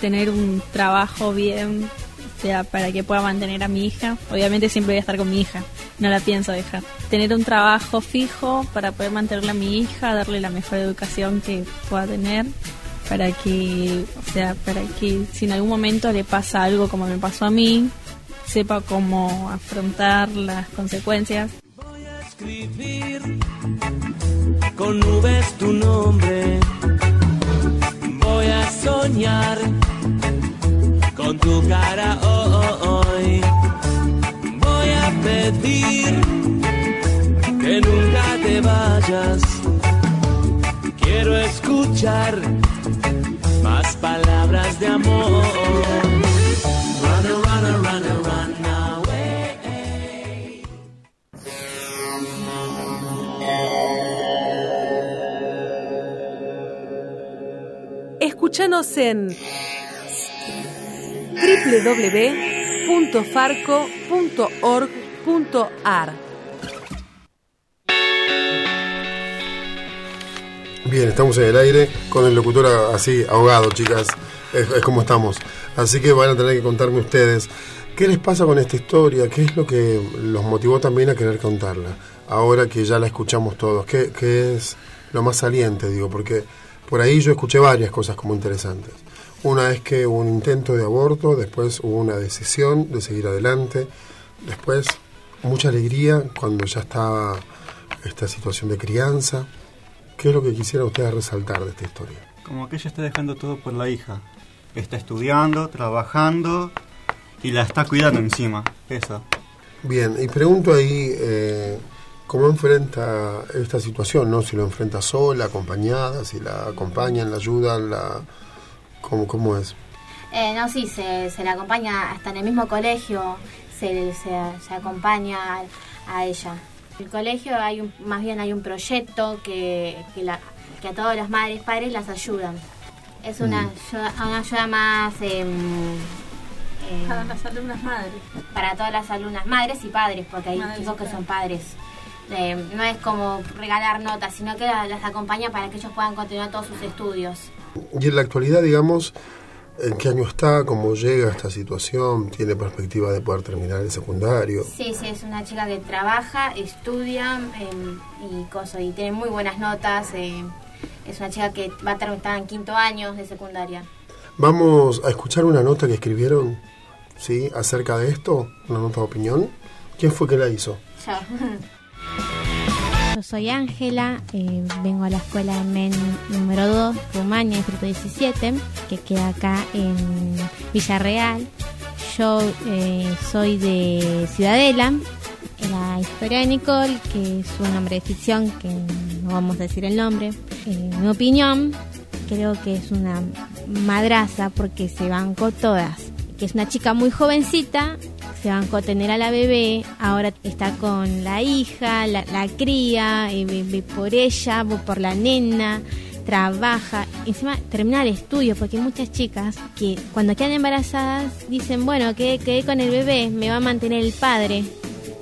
tener un trabajo bien, o sea, para que pueda mantener a mi hija. Obviamente siempre voy a estar con mi hija, no la pienso dejar. Tener un trabajo fijo para poder mantenerla a mi hija, darle la mejor educación que pueda tener, para que, o sea, para que si en algún momento le pasa algo como me pasó a mí, sepa cómo afrontar las consecuencias. Voy a escribir con nubes tu nombre. Voy a soñar con tu cara hoy. Voy a pedir que nunca te vayas. Quiero escuchar palabras de amor. Escúchanos en www.farco.org.ar. Bien, estamos en el aire con el locutor así ahogado, chicas. Es, como estamos. Así que van a tener que contarme ustedes qué les pasa con esta historia, qué es lo que los motivó también a querer contarla. Ahora que ya la escuchamos todos, qué, qué es lo más saliente, digo, porque por ahí yo escuché varias cosas como interesantes. Una es que hubo un intento de aborto, después hubo una decisión de seguir adelante, después mucha alegría cuando ya estaba esta situación de crianza. ¿Qué es lo que quisiera ustedes resaltar de esta historia? Como que ella está dejando todo por la hija. Está estudiando, trabajando y la está cuidando encima. Eso. Bien, y pregunto ahí, eh, ¿cómo enfrenta esta situación? ¿no? Si lo enfrenta sola, acompañada, si la acompañan, la ayudan, la... ¿Cómo, cómo es? Eh, no, sí, se, se la acompaña hasta en el mismo colegio, se, se, se acompaña a, ella. En el colegio hay un, más bien hay un proyecto que, que, la, que a todas las madres y padres las ayudan. Es una, Mm. ayuda, una ayuda más... em, em, Para las alumnas madres. para todas las alumnas, madres y padres, porque hay Madres chicos que son padres. Eh, no es como regalar notas, sino que la- las acompaña para que ellos puedan continuar todos sus estudios. Y en la actualidad, digamos, ¿en qué año está? ¿Cómo llega a esta situación? ¿Tiene perspectiva de poder terminar el secundario? Sí, sí, es una chica que trabaja, estudia eh, y cosas, y tiene muy buenas notas. eh, es una chica que va a terminar está en quinto año de secundaria. Vamos a escuchar una nota que escribieron, ¿sí? Acerca de esto, una nota de opinión. ¿Quién fue que la hizo? Yo. Yo soy Ángela, eh, vengo a la escuela de MEN número 2, Rumania, distrito 17, que queda acá en Villarreal. Yo eh, soy de Ciudadela. La historia de Nicole, que es un nombre de ficción, que no vamos a decir el nombre. En mi opinión, creo que es una madraza porque se bancó todas. Que es una chica muy jovencita, se bancó tener a la bebé, ahora está con la hija, la, la cría, y ve por ella, por la nena, trabaja, encima termina el estudio, porque hay muchas chicas que cuando quedan embarazadas dicen, bueno, quedé, quedé con el bebé, me va a mantener el padre.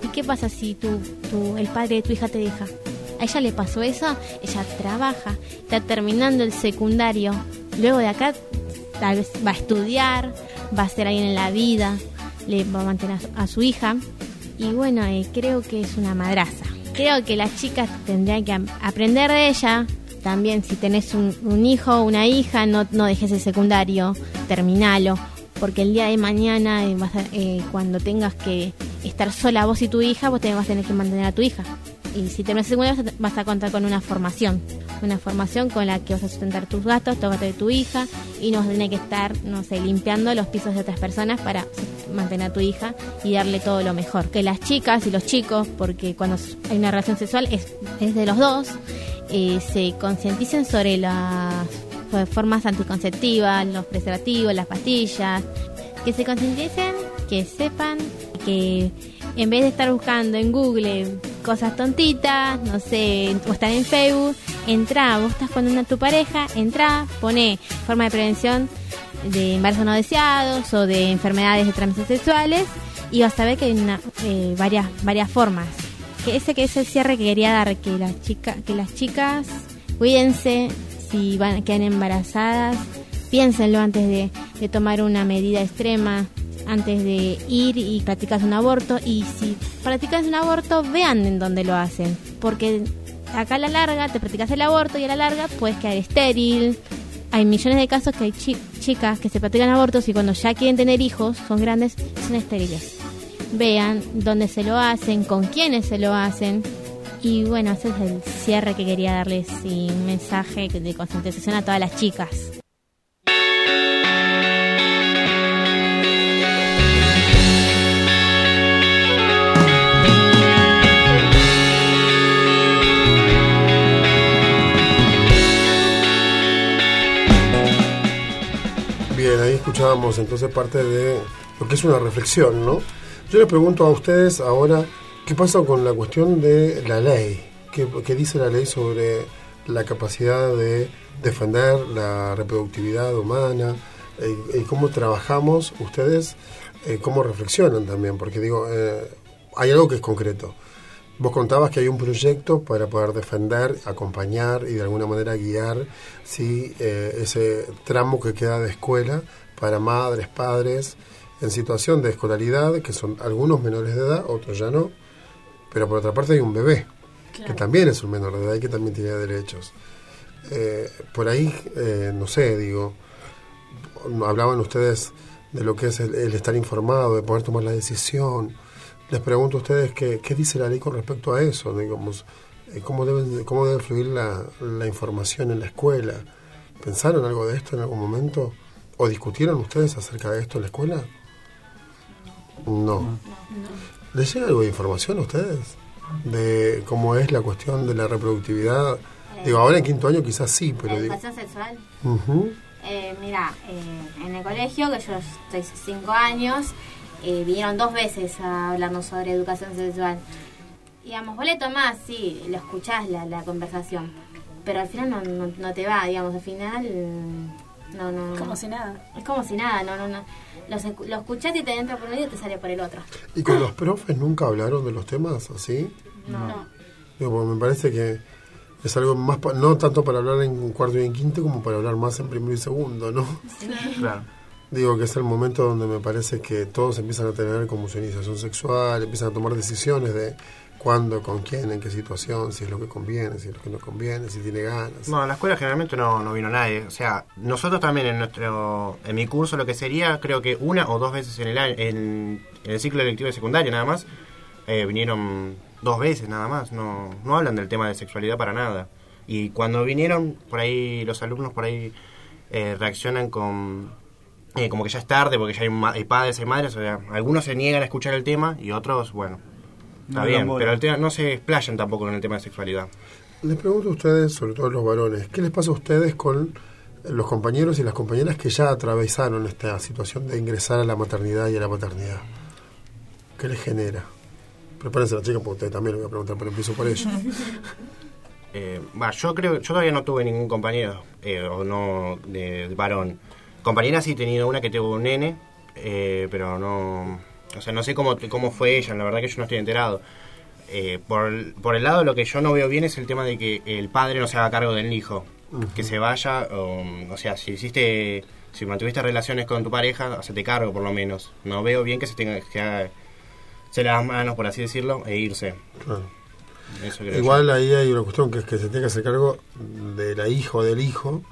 ¿Y qué pasa si tu, tu, el padre de tu hija te deja? A ella le pasó eso, ella trabaja, está terminando el secundario, luego de acá tal vez va a estudiar, va a ser alguien en la vida, le va a mantener a su- hija y bueno, eh, creo que es una madraza. Creo que las chicas tendrían que aprender de ella. También si tenés un, hijo o una hija, no, no dejes el secundario, terminalo, porque el día de mañana, eh, eh, cuando tengas que estar sola vos y tu hija, vos te vas a tener que mantener a tu hija. Y si terminas el secundario vas a- vas a contar con una formación, una formación con la que vas a sustentar tus gastos, los gastos de tu hija, y no tener que estar, no sé, limpiando los pisos de otras personas para mantener a tu hija y darle todo lo mejor. Que las chicas y los chicos, porque cuando hay una relación sexual es, de los dos, eh, se concienticen sobre las fo- formas anticonceptivas, los preservativos, las pastillas, que se concienticen, que sepan que en vez de estar buscando en Google cosas tontitas, no sé, o estar en Facebook, entra, vos estás con una tu pareja, entra, pone forma de prevención de embarazos no deseados o de enfermedades de transmisión sexuales y vas a ver que hay una, eh, varias varias formas. Que ese que es el cierre que quería dar, que las chicas, que las chicas cuídense si van quedan embarazadas, piénsenlo antes de tomar una medida extrema, antes de ir y practicar un aborto y si practicas un aborto vean en dónde lo hacen, porque acá a la larga te practicas el aborto y a la larga puedes quedar estéril. Hay millones de casos que hay chi- chicas que se practican abortos y cuando ya quieren tener hijos, son grandes, son estériles. Vean dónde se lo hacen, con quiénes se lo hacen. Y bueno, ese es el cierre que quería darles y un mensaje de concientización a todas las chicas. Escuchábamos entonces parte de lo que es una reflexión, ¿no? Yo les pregunto a ustedes ahora, ¿qué pasa con la cuestión de la ley? ¿Qué, qué dice la ley sobre la capacidad de defender la reproductividad humana? Eh, ¿Y cómo trabajamos ustedes? eh, ¿Cómo reflexionan también? Porque digo, eh, hay algo que es concreto. Vos contabas que hay un proyecto para poder defender, acompañar y de alguna manera guiar ¿sí? eh, ese tramo que queda de escuela para madres, padres en situación de escolaridad, que son algunos menores de edad, otros ya no, pero por otra parte hay un bebé, que también es un menor de edad y que también tiene derechos. Eh, por ahí, eh, no sé, digo, hablaban ustedes de lo que es el, el estar informado, de poder tomar la decisión. Les pregunto a ustedes qué, qué dice la ley con respecto a eso, digamos, eh, cómo, deben, cómo debe fluir la, la información en la escuela. ¿Pensaron algo de esto en algún momento? ¿O discutieron ustedes acerca de esto en la escuela? No. ¿Les llega algo de información a ustedes? De cómo es la cuestión de la reproductividad. Digo, ahora en quinto año quizás sí, pero... ¿La digo- educación sexual? Eh, mira, eh, en el colegio, que yo estoy cinco años, eh, vinieron dos veces a hablarnos sobre educación sexual. Digamos, vos le tomás, sí, lo escuchás la, la conversación, pero al final no, no, no te va, digamos, al final mm, no, no. Como si nada. Es como si nada, no, no, no. Los escu- lo escuchás y te entra por un oído y te sale por el otro. ¿Y con los profes nunca hablaron de los temas así? No. Digo, porque me parece que es algo más, pa- no tanto para hablar en cuarto y en quinto como para hablar más en primero y segundo, ¿no? Claro. Digo que es el momento donde me parece que todos empiezan a tener como su iniciación sexual, empiezan a tomar decisiones de cuándo, con quién, en qué situación, si es lo que conviene, si es lo que no conviene, si tiene ganas. No, a la escuela generalmente no, no vino nadie. O sea, nosotros también en nuestro en mi curso lo que sería, creo que una o dos veces en el año, en, en el ciclo electivo de secundaria nada más, eh, vinieron dos veces nada más. No, no hablan del tema de sexualidad para nada. Y cuando vinieron, por ahí los alumnos por ahí eh, reaccionan con eh, como que ya es tarde porque ya hay, hay padres, hay madres. O sea, algunos se niegan a escuchar el tema y otros, bueno, está bien. bola. Pero el tema, no se explayan tampoco con el tema de sexualidad. Les pregunto a ustedes, sobre todo los varones, ¿qué les pasa a ustedes con los compañeros y las compañeras que ya atravesaron esta situación de ingresar a la maternidad y a la paternidad? ¿Qué les genera? Prepárense la chica porque ustedes también lo voy a preguntar, pero empiezo por ellos. Eh, va, yo creo, yo todavía no tuve ningún compañero, eh, o no, de, de varón. Compañera sí he tenido una que tuvo un nene, eh, pero no, o sea, no sé cómo, cómo fue ella, la verdad que yo no estoy enterado. Eh, por, el- por el lado, lo que yo no veo bien es el tema de que el padre no se haga cargo del hijo, que se vaya, o, o sea, si hiciste, si mantuviste relaciones con tu pareja, hacete cargo por lo menos. No veo bien que se tenga que haga- se las manos, por así decirlo, e irse. Claro. Eso creo Igual yo. ahí hay una cuestión que es que se tiene que hacer cargo de la hija o del hijo,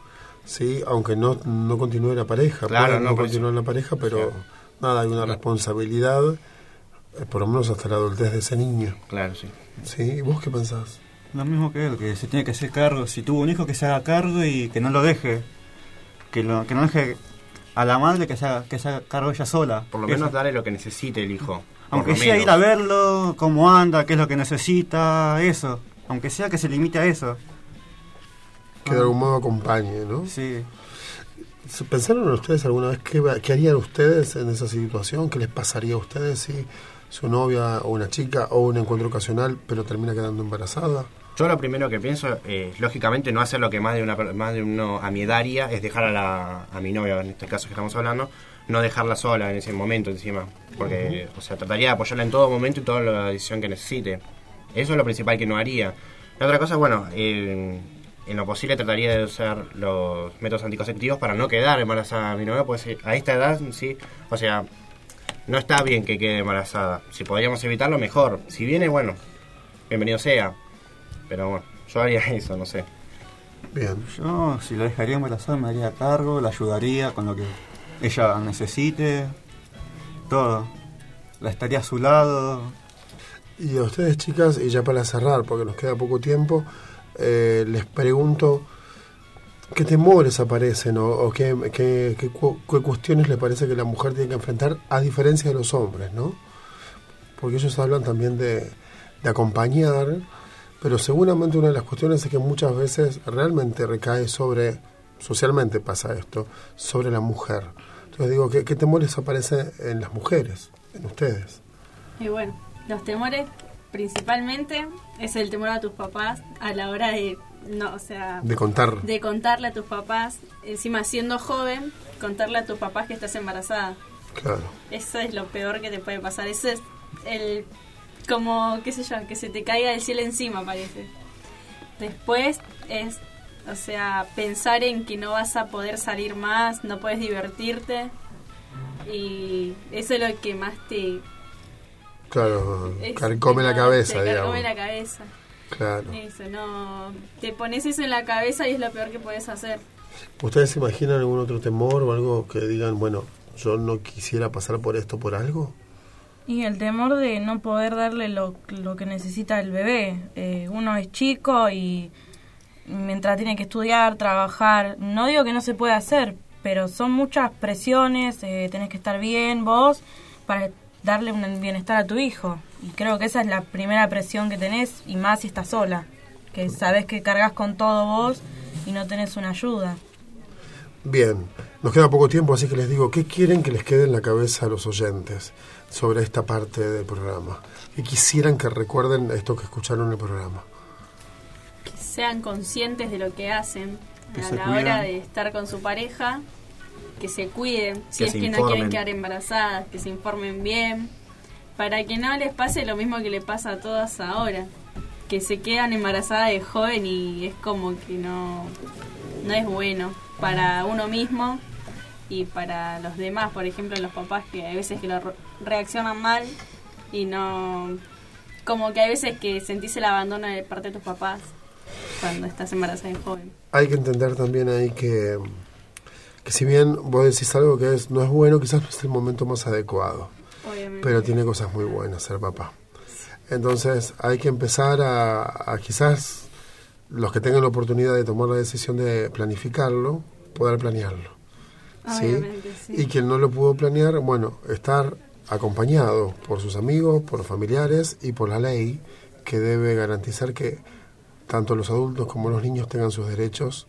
¿sí? aunque no, no continúe la pareja. Claro, no, no continúe la pareja, pero nada, hay una responsabilidad, eh, por lo menos hasta la adultez de ese niño. Claro, sí. ¿Sí? ¿Y vos qué pensás? Lo mismo que él, que se tiene que hacer cargo. Si tuvo un hijo, que se haga cargo y que no lo deje. Que, lo, que no deje a la madre que se haga, que se haga cargo ella sola. Por lo Eso. menos darle lo que necesite el hijo. Aunque sea menos. ir a verlo, cómo anda, qué es lo que necesita, eso. Aunque sea que se limite a eso. Que de algún modo acompañe, ¿no? Sí. ¿Pensaron ustedes alguna vez qué, harían ustedes en esa situación? ¿Qué les pasaría a ustedes si su novia o una chica o un encuentro ocasional pero termina quedando embarazada? Yo lo primero que pienso es, lógicamente, no hacer lo que más de una más de uno a mi edad haría, es dejar a, la, a mi novia, en este caso que estamos hablando, no dejarla sola en ese momento encima. Porque, o sea, trataría de apoyarla en todo momento y toda la decisión que necesite. Eso es lo principal que no haría. La otra cosa, bueno, eh, en lo posible trataría de usar los métodos anticonceptivos para no quedar embarazada a mi novia, pues a esta edad, sí, o sea, no está bien que quede embarazada. Si podríamos evitarlo, mejor. Si viene, bueno, bienvenido sea. Pero bueno, yo haría eso, no sé. Bien. Yo, si la dejaría embarazada, me haría cargo, la ayudaría con lo que ella necesite, todo. La estaría a su lado. Y a ustedes, chicas, y ya para cerrar, porque nos queda poco tiempo, eh, les pregunto qué temores aparecen o, o qué, qué- qué qué cuestiones les parece que la mujer tiene que enfrentar a diferencia de los hombres, ¿no? Porque ellos hablan también de, de acompañar, pero seguramente una de las cuestiones es que muchas veces realmente recae sobre, socialmente pasa esto, sobre la mujer. Entonces digo, ¿qué, qué temores aparecen en las mujeres, en ustedes? Y bueno, los temores principalmente es el temor a tus papás a la hora de, no, o sea, De contar. de contarle a tus papás, encima siendo joven, contarle a tus papás que estás embarazada. Claro. Eso es lo peor que te puede pasar. Eso es el, como, qué sé yo, que se te caiga el cielo encima, parece. Después es, o sea, pensar en que no vas a poder salir más, no puedes divertirte. Y eso es lo que más te... Claro, carcome la cabeza, carcome digamos. la cabeza. Claro. Eso, no... Te pones eso en la cabeza y es lo peor que puedes hacer. ¿Ustedes se imaginan algún otro temor o algo que digan, bueno, yo no quisiera pasar por esto por algo? Y el temor de no poder darle lo, lo que necesita el bebé. Eh, uno es chico y mientras tiene que estudiar, trabajar, no digo que no se pueda hacer, pero son muchas presiones, eh, tenés que estar bien vos para darle un bienestar a tu hijo. Y creo que esa es la primera presión que tenés, y más si estás sola, que sabes que cargas con todo vos y no tenés una ayuda. Bien, nos queda poco tiempo, así que les digo, ¿qué quieren que les quede en la cabeza a los oyentes sobre esta parte del programa? ¿Qué quisieran que recuerden esto que escucharon en el programa? Que sean conscientes de lo que hacen Que a la hora de estar con su pareja, que se cuiden, si Que es se que no quieren informen. quedar embarazadas, que se informen bien, para que no les pase lo mismo que le pasa a todas ahora, que se quedan embarazadas de joven y es como que no, no es bueno para uno mismo y para los demás, por ejemplo los papás que hay veces que lo re- reaccionan mal y no como que hay veces que sentís el abandono de parte de tus papás cuando estás embarazada de joven. Hay que entender también ahí que, que si bien vos decís algo que es, no es bueno, quizás no es el momento más adecuado, Obviamente. pero tiene cosas muy buenas ser papá. Entonces hay que empezar a, a quizás los que tengan la oportunidad de tomar la decisión de planificarlo, poder planearlo. sí. Y quien no lo pudo planear, bueno, estar acompañado por sus amigos, por los familiares y por la ley que debe garantizar que tanto los adultos como los niños tengan sus derechos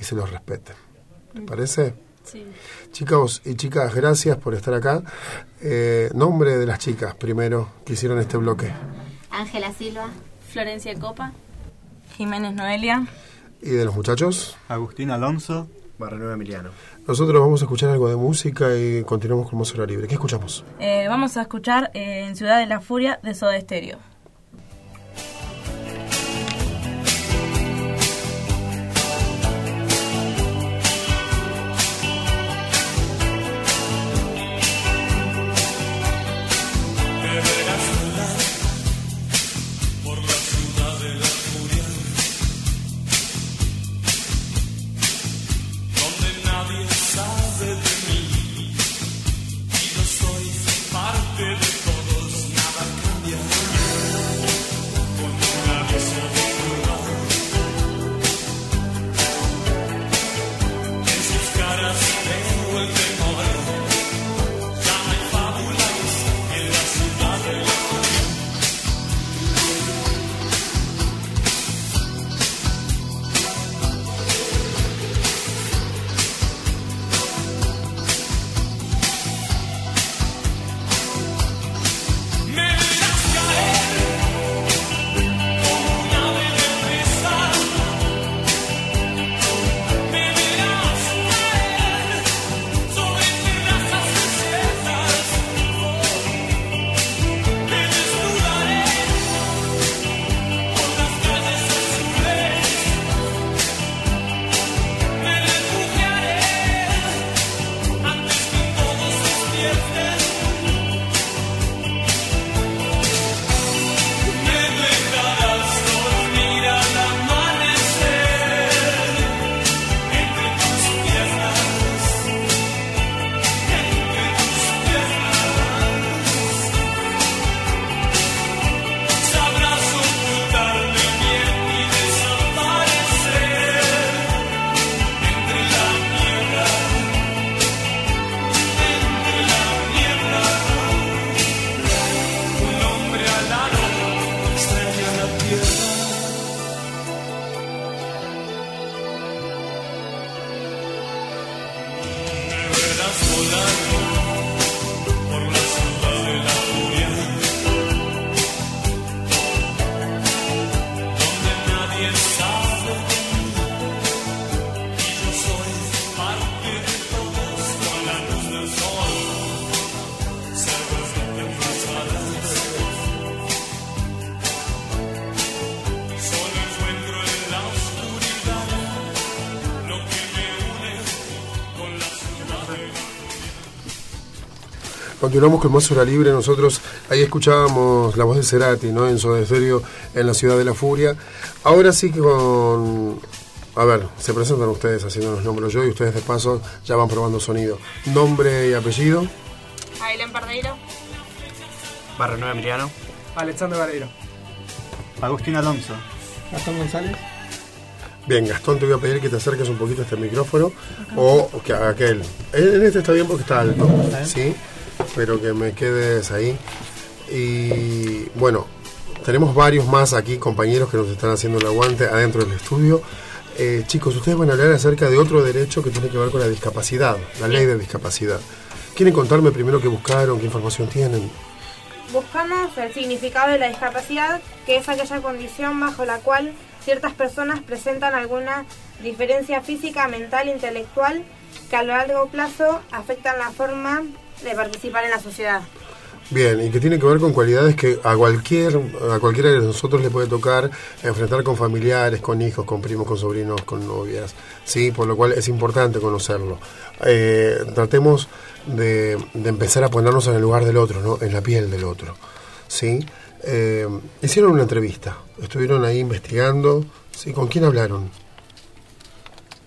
y se los respeten. ¿Te parece? Sí. Chicos y chicas, gracias por estar acá. Eh, nombre de las chicas, primero, que hicieron este bloque. Ángela Silva. Florencia Copa. Jiménez Noelia. ¿Y de los muchachos? Agustín Alonso. Barrenueva Emiliano. Nosotros vamos a escuchar algo de música y continuamos con Música Libre. ¿Qué escuchamos? Eh, vamos a escuchar eh, en Ciudad de la Furia de Soda Stereo. Continuamos con Música Libre. Nosotros ahí escuchábamos la voz de Cerati, ¿no? En Soda Stereo, en la Ciudad de la Furia. Ahora sí que con... A ver, se presentan ustedes haciendo los nombres yo y ustedes de paso ya van probando sonido. Nombre y apellido. Ailén Pardeiro. Barrenueva Emiliano. Alexander Vareiro. Agustín Alonso. Gastón González. Bien, Gastón, te voy a pedir que te acerques un poquito a este micrófono o que a aquel. En este está bien porque está alto, ¿sí? Espero que me quedes ahí. Y bueno, tenemos varios más aquí, compañeros que nos están haciendo el aguante adentro del estudio. Eh, chicos, ustedes van a hablar acerca de otro derecho que tiene que ver con la discapacidad, la ley de discapacidad. ¿Quieren contarme primero qué buscaron, qué información tienen? Buscamos el significado de la discapacidad, que es aquella condición bajo la cual ciertas personas presentan alguna diferencia física, mental, intelectual, que a largo plazo afectan la forma de participar en la sociedad. Bien, y que tiene que ver con cualidades que a cualquier a cualquiera de nosotros le puede tocar enfrentar con familiares, con hijos, con primos, con sobrinos, con novias, sí, por lo cual es importante conocerlo. Eh, tratemos de, de empezar a ponernos en el lugar del otro, ¿no? En la piel del otro, sí. Eh, hicieron una entrevista, estuvieron ahí investigando, sí. ¿Con quién hablaron?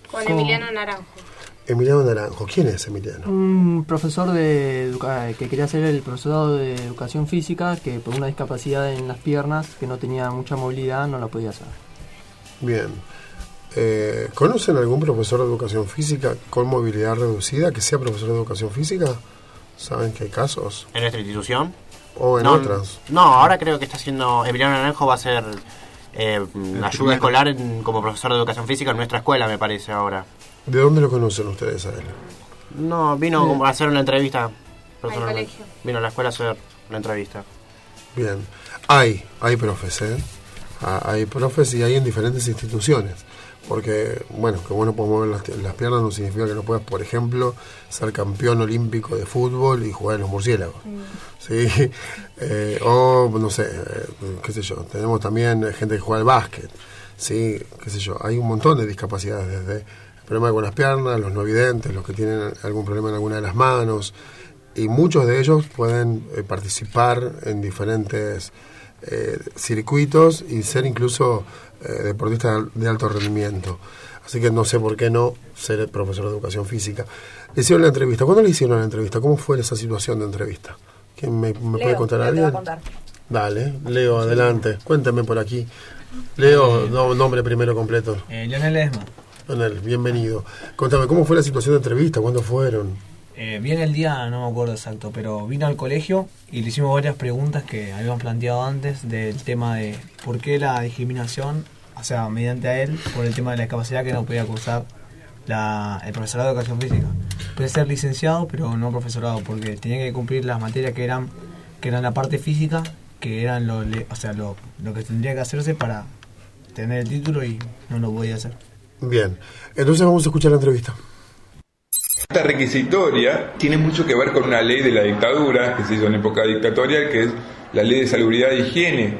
Con Emiliano Naranjo. Emiliano Naranjo. ¿Quién es Emiliano? Un profesor de educa- que quería hacer el profesorado de educación física, que por una discapacidad en las piernas, que no tenía mucha movilidad, no la podía hacer. Bien. Eh, ¿Conocen algún profesor de educación física con movilidad reducida que sea profesor de educación física? ¿Saben que hay casos? ¿En nuestra institución? ¿O en no, otras? No, ahora creo que está haciendo. Emiliano Naranjo va a ser eh, ayuda escolar en- como profesor de educación física en nuestra escuela, me parece ahora. ¿De dónde lo conocen ustedes a él? No, vino Sí. como a hacer una entrevista. personalmente. colegio. Vino a la escuela a hacer una entrevista. Bien. Hay, hay profes, ¿eh? Ah, Hay profes y hay en diferentes instituciones. Porque, bueno, que vos no mover las, las piernas no significa que no puedas, por ejemplo, ser campeón olímpico de fútbol y jugar en los murciélagos. ¿sí? Eh, o, no sé, eh, qué sé yo, tenemos también gente que juega al básquet, ¿sí? Qué sé yo, hay un montón de discapacidades, desde el problema con las piernas, los no videntes, los que tienen algún problema en alguna de las manos, y muchos de ellos pueden eh, participar en diferentes eh, circuitos y ser incluso eh, deportistas de alto rendimiento. Así que no sé por qué no ser profesor de educación física. Le hicieron la entrevista. ¿Cuándo le hicieron la entrevista? ¿Cómo fue esa situación de entrevista? ¿Quién me, me puede contar Leo te va a alguien? contar. Dale, Leo, adelante. Cuéntame por aquí. Leo, no, nombre primero completo. Eh, Leonel Esma. Leonel, bienvenido. Contame, ¿cómo fue la situación de entrevista? ¿Cuándo fueron? Eh, bien el día, no me acuerdo exacto, pero vino al colegio y le hicimos varias preguntas que habíamos planteado antes del tema de por qué la discriminación, o sea, mediante a él, por el tema de la discapacidad que no podía cursar la, el profesorado de educación física. Puede ser licenciado, pero no profesorado, porque tenía que cumplir las materias que eran que eran la parte física, que eran lo, o sea, lo que tendría que hacerse para tener el título y no lo podía hacer. Bien, entonces vamos a escuchar la entrevista. Esta requisitoria tiene mucho que ver con una ley de la dictadura que se hizo en época dictatorial, que es la ley de salubridad e higiene,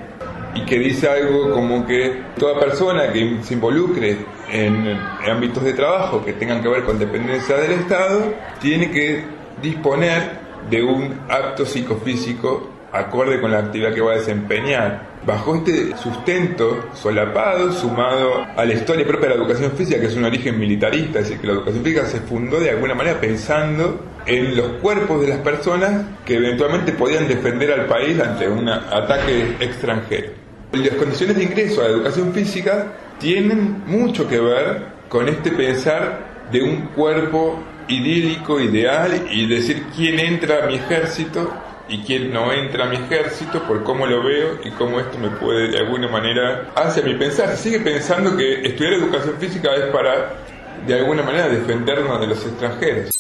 y que dice algo como que toda persona que se involucre en ámbitos de trabajo que tengan que ver con dependencia del Estado tiene que disponer de un acto psicofísico acorde con la actividad que va a desempeñar. Bajo este sustento solapado, sumado a la historia propia de la educación física, que es un origen militarista, es decir, que la educación física se fundó de alguna manera pensando en los cuerpos de las personas que eventualmente podían defender al país ante un ataque extranjero. Las condiciones de ingreso a la educación física tienen mucho que ver con este pensar de un cuerpo idílico, ideal, y decir quién entra a mi ejército y quién no entra a mi ejército por cómo lo veo y cómo esto me puede de alguna manera hacia mi pensar. Se sigue pensando que estudiar educación física es para de alguna manera defendernos de los extranjeros.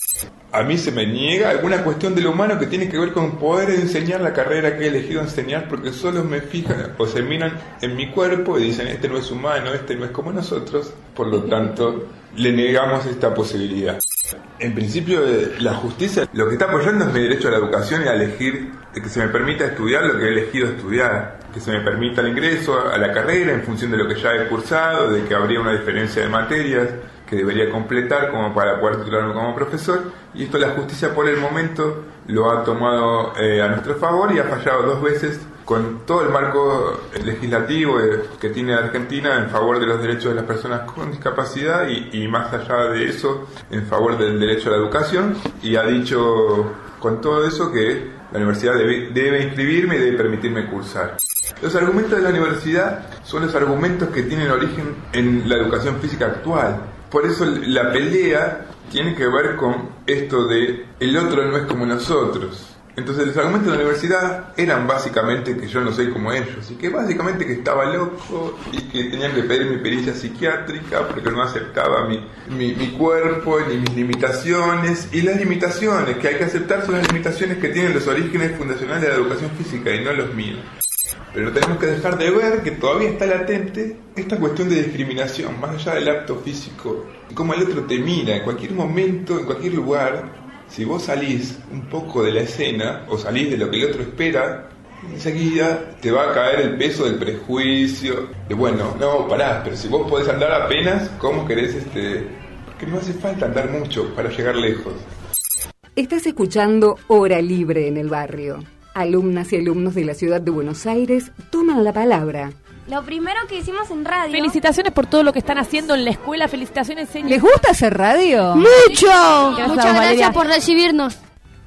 A mí se me niega alguna cuestión de lo humano que tiene que ver con poder enseñar la carrera que he elegido enseñar porque solo me fijan o se miran en mi cuerpo y dicen este no es humano, este no es como nosotros, por lo tanto le negamos esta posibilidad. En principio eh, la justicia lo que está apoyando es mi derecho a la educación y a elegir que se me permita estudiar lo que he elegido estudiar, que se me permita el ingreso a la carrera en función de lo que ya he cursado, de que habría una diferencia de materias que debería completar como para poder titularme como profesor y esto la justicia por el momento lo ha tomado eh, a nuestro favor y ha fallado dos veces con todo el marco legislativo eh, que tiene Argentina en favor de los derechos de las personas con discapacidad y, más allá de eso en favor del derecho a la educación y ha dicho con todo eso que la universidad debe, debe inscribirme y debe permitirme cursar. Los argumentos de la universidad son los argumentos que tienen origen en la educación física actual. Por eso la pelea tiene que ver con esto de el otro no es como nosotros. Entonces los argumentos de la universidad eran básicamente que yo no soy como ellos y que básicamente que estaba loco y que tenían que pedir mi pericia psiquiátrica porque no aceptaba mi, mi, mi cuerpo ni mis limitaciones y las limitaciones que hay que aceptar son las limitaciones que tienen los orígenes fundacionales de la educación física y no los míos. Pero tenemos que dejar de ver que todavía está latente esta cuestión de discriminación, más allá del acto físico, y cómo el otro te mira en cualquier momento, en cualquier lugar. Si vos salís un poco de la escena o salís de lo que el otro espera, enseguida te va a caer el peso del prejuicio. De bueno, no, pará, pero si vos podés andar apenas, ¿cómo querés este.? Porque no hace falta andar mucho para llegar lejos. Estás escuchando Hora Libre en el barrio. Alumnas y alumnos de la ciudad de Buenos Aires toman la palabra. Lo primero que hicimos en radio. Felicitaciones por todo lo que están haciendo en la escuela. Felicitaciones, señor. ¿Les gusta hacer radio? ¡Mucho! Muchas gracias por recibirnos.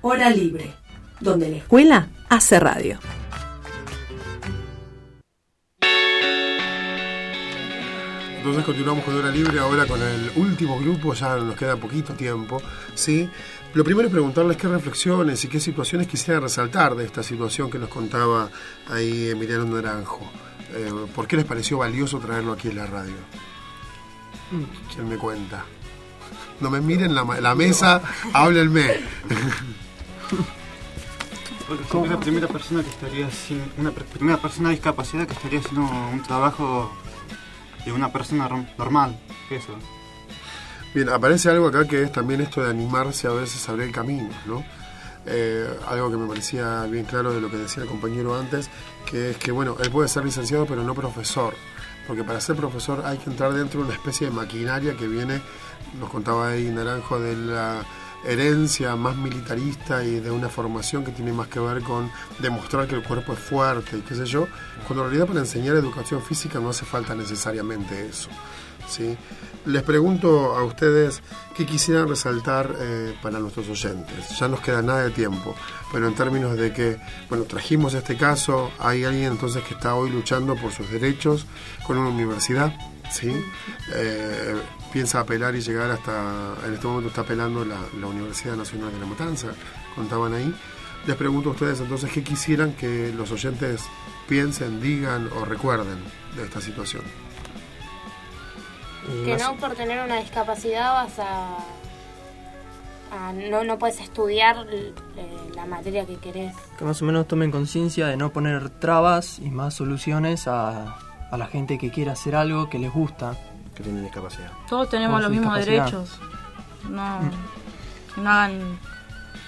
Hora libre, donde la escuela hace radio. Entonces continuamos con Hora Libre, ahora con el último grupo, ya nos queda poquito tiempo, ¿sí? Lo primero es preguntarles qué reflexiones y qué situaciones quisieran resaltar de esta situación que nos contaba ahí Emiliano Naranjo. Eh, ¿Por qué les pareció valioso traerlo aquí en la radio? ¿Quién me cuenta? No me miren la, la mesa, háblenme. Porque la primera persona que estaría una primera persona discapacidad que estaría haciendo un trabajo de una persona normal. Eso. Bien, aparece algo acá que es también esto de animarse a veces a abrir camino, ¿no? Eh, algo que me parecía bien claro de lo que decía el compañero antes, que es que, bueno, él puede ser licenciado pero no profesor, porque para ser profesor hay que entrar dentro de una especie de maquinaria que viene, nos contaba ahí Naranjo, de la herencia más militarista y de una formación que tiene más que ver con demostrar que el cuerpo es fuerte y qué sé yo, cuando en realidad para enseñar educación física no hace falta necesariamente eso. ¿sí? Les pregunto a ustedes qué quisieran resaltar eh, para nuestros oyentes. Ya nos queda nada de tiempo, pero en términos de que, bueno, trajimos este caso, hay alguien entonces que está hoy luchando por sus derechos con una universidad, ¿sí? Eh, piensa apelar y llegar hasta, en este momento está apelando la, la Universidad Nacional de la Matanza, contaban ahí. Les pregunto a ustedes entonces qué quisieran que los oyentes piensen, digan o recuerden de esta situación. Que no por tener una discapacidad vas a. a- no, no puedes estudiar eh, la materia que querés. Que más o menos tomen conciencia de no poner trabas y más soluciones a, a la gente que quiere hacer algo que les gusta. Que tiene discapacidad. Todos tenemos los mismos derechos. No, no hagan...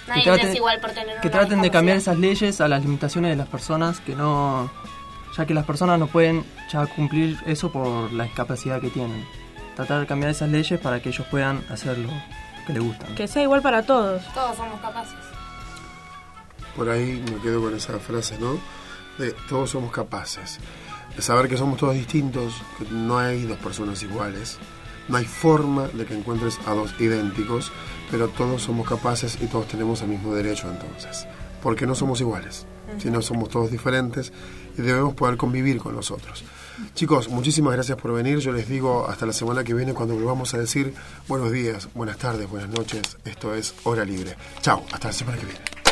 Nadie Que traten- es igual por tener Que una traten de cambiar esas leyes a las limitaciones de las personas que no... Ya que las personas no pueden ya cumplir eso por la discapacidad que tienen. Tratar de cambiar esas leyes para que ellos puedan hacer lo que les gusta. Que sea igual para todos. Todos somos capaces. Por ahí me quedo con esa frase, ¿no? De todos somos capaces. Saber que somos todos distintos, que no hay dos personas iguales. No hay forma de que encuentres a dos idénticos, pero todos somos capaces y todos tenemos el mismo derecho entonces. Porque no somos iguales, sino somos todos diferentes y debemos poder convivir con los otros. Chicos, muchísimas gracias por venir. Yo les digo hasta la semana que viene cuando volvamos a decir buenos días, buenas tardes, buenas noches. Esto es Hora Libre. Chao, hasta la semana que viene.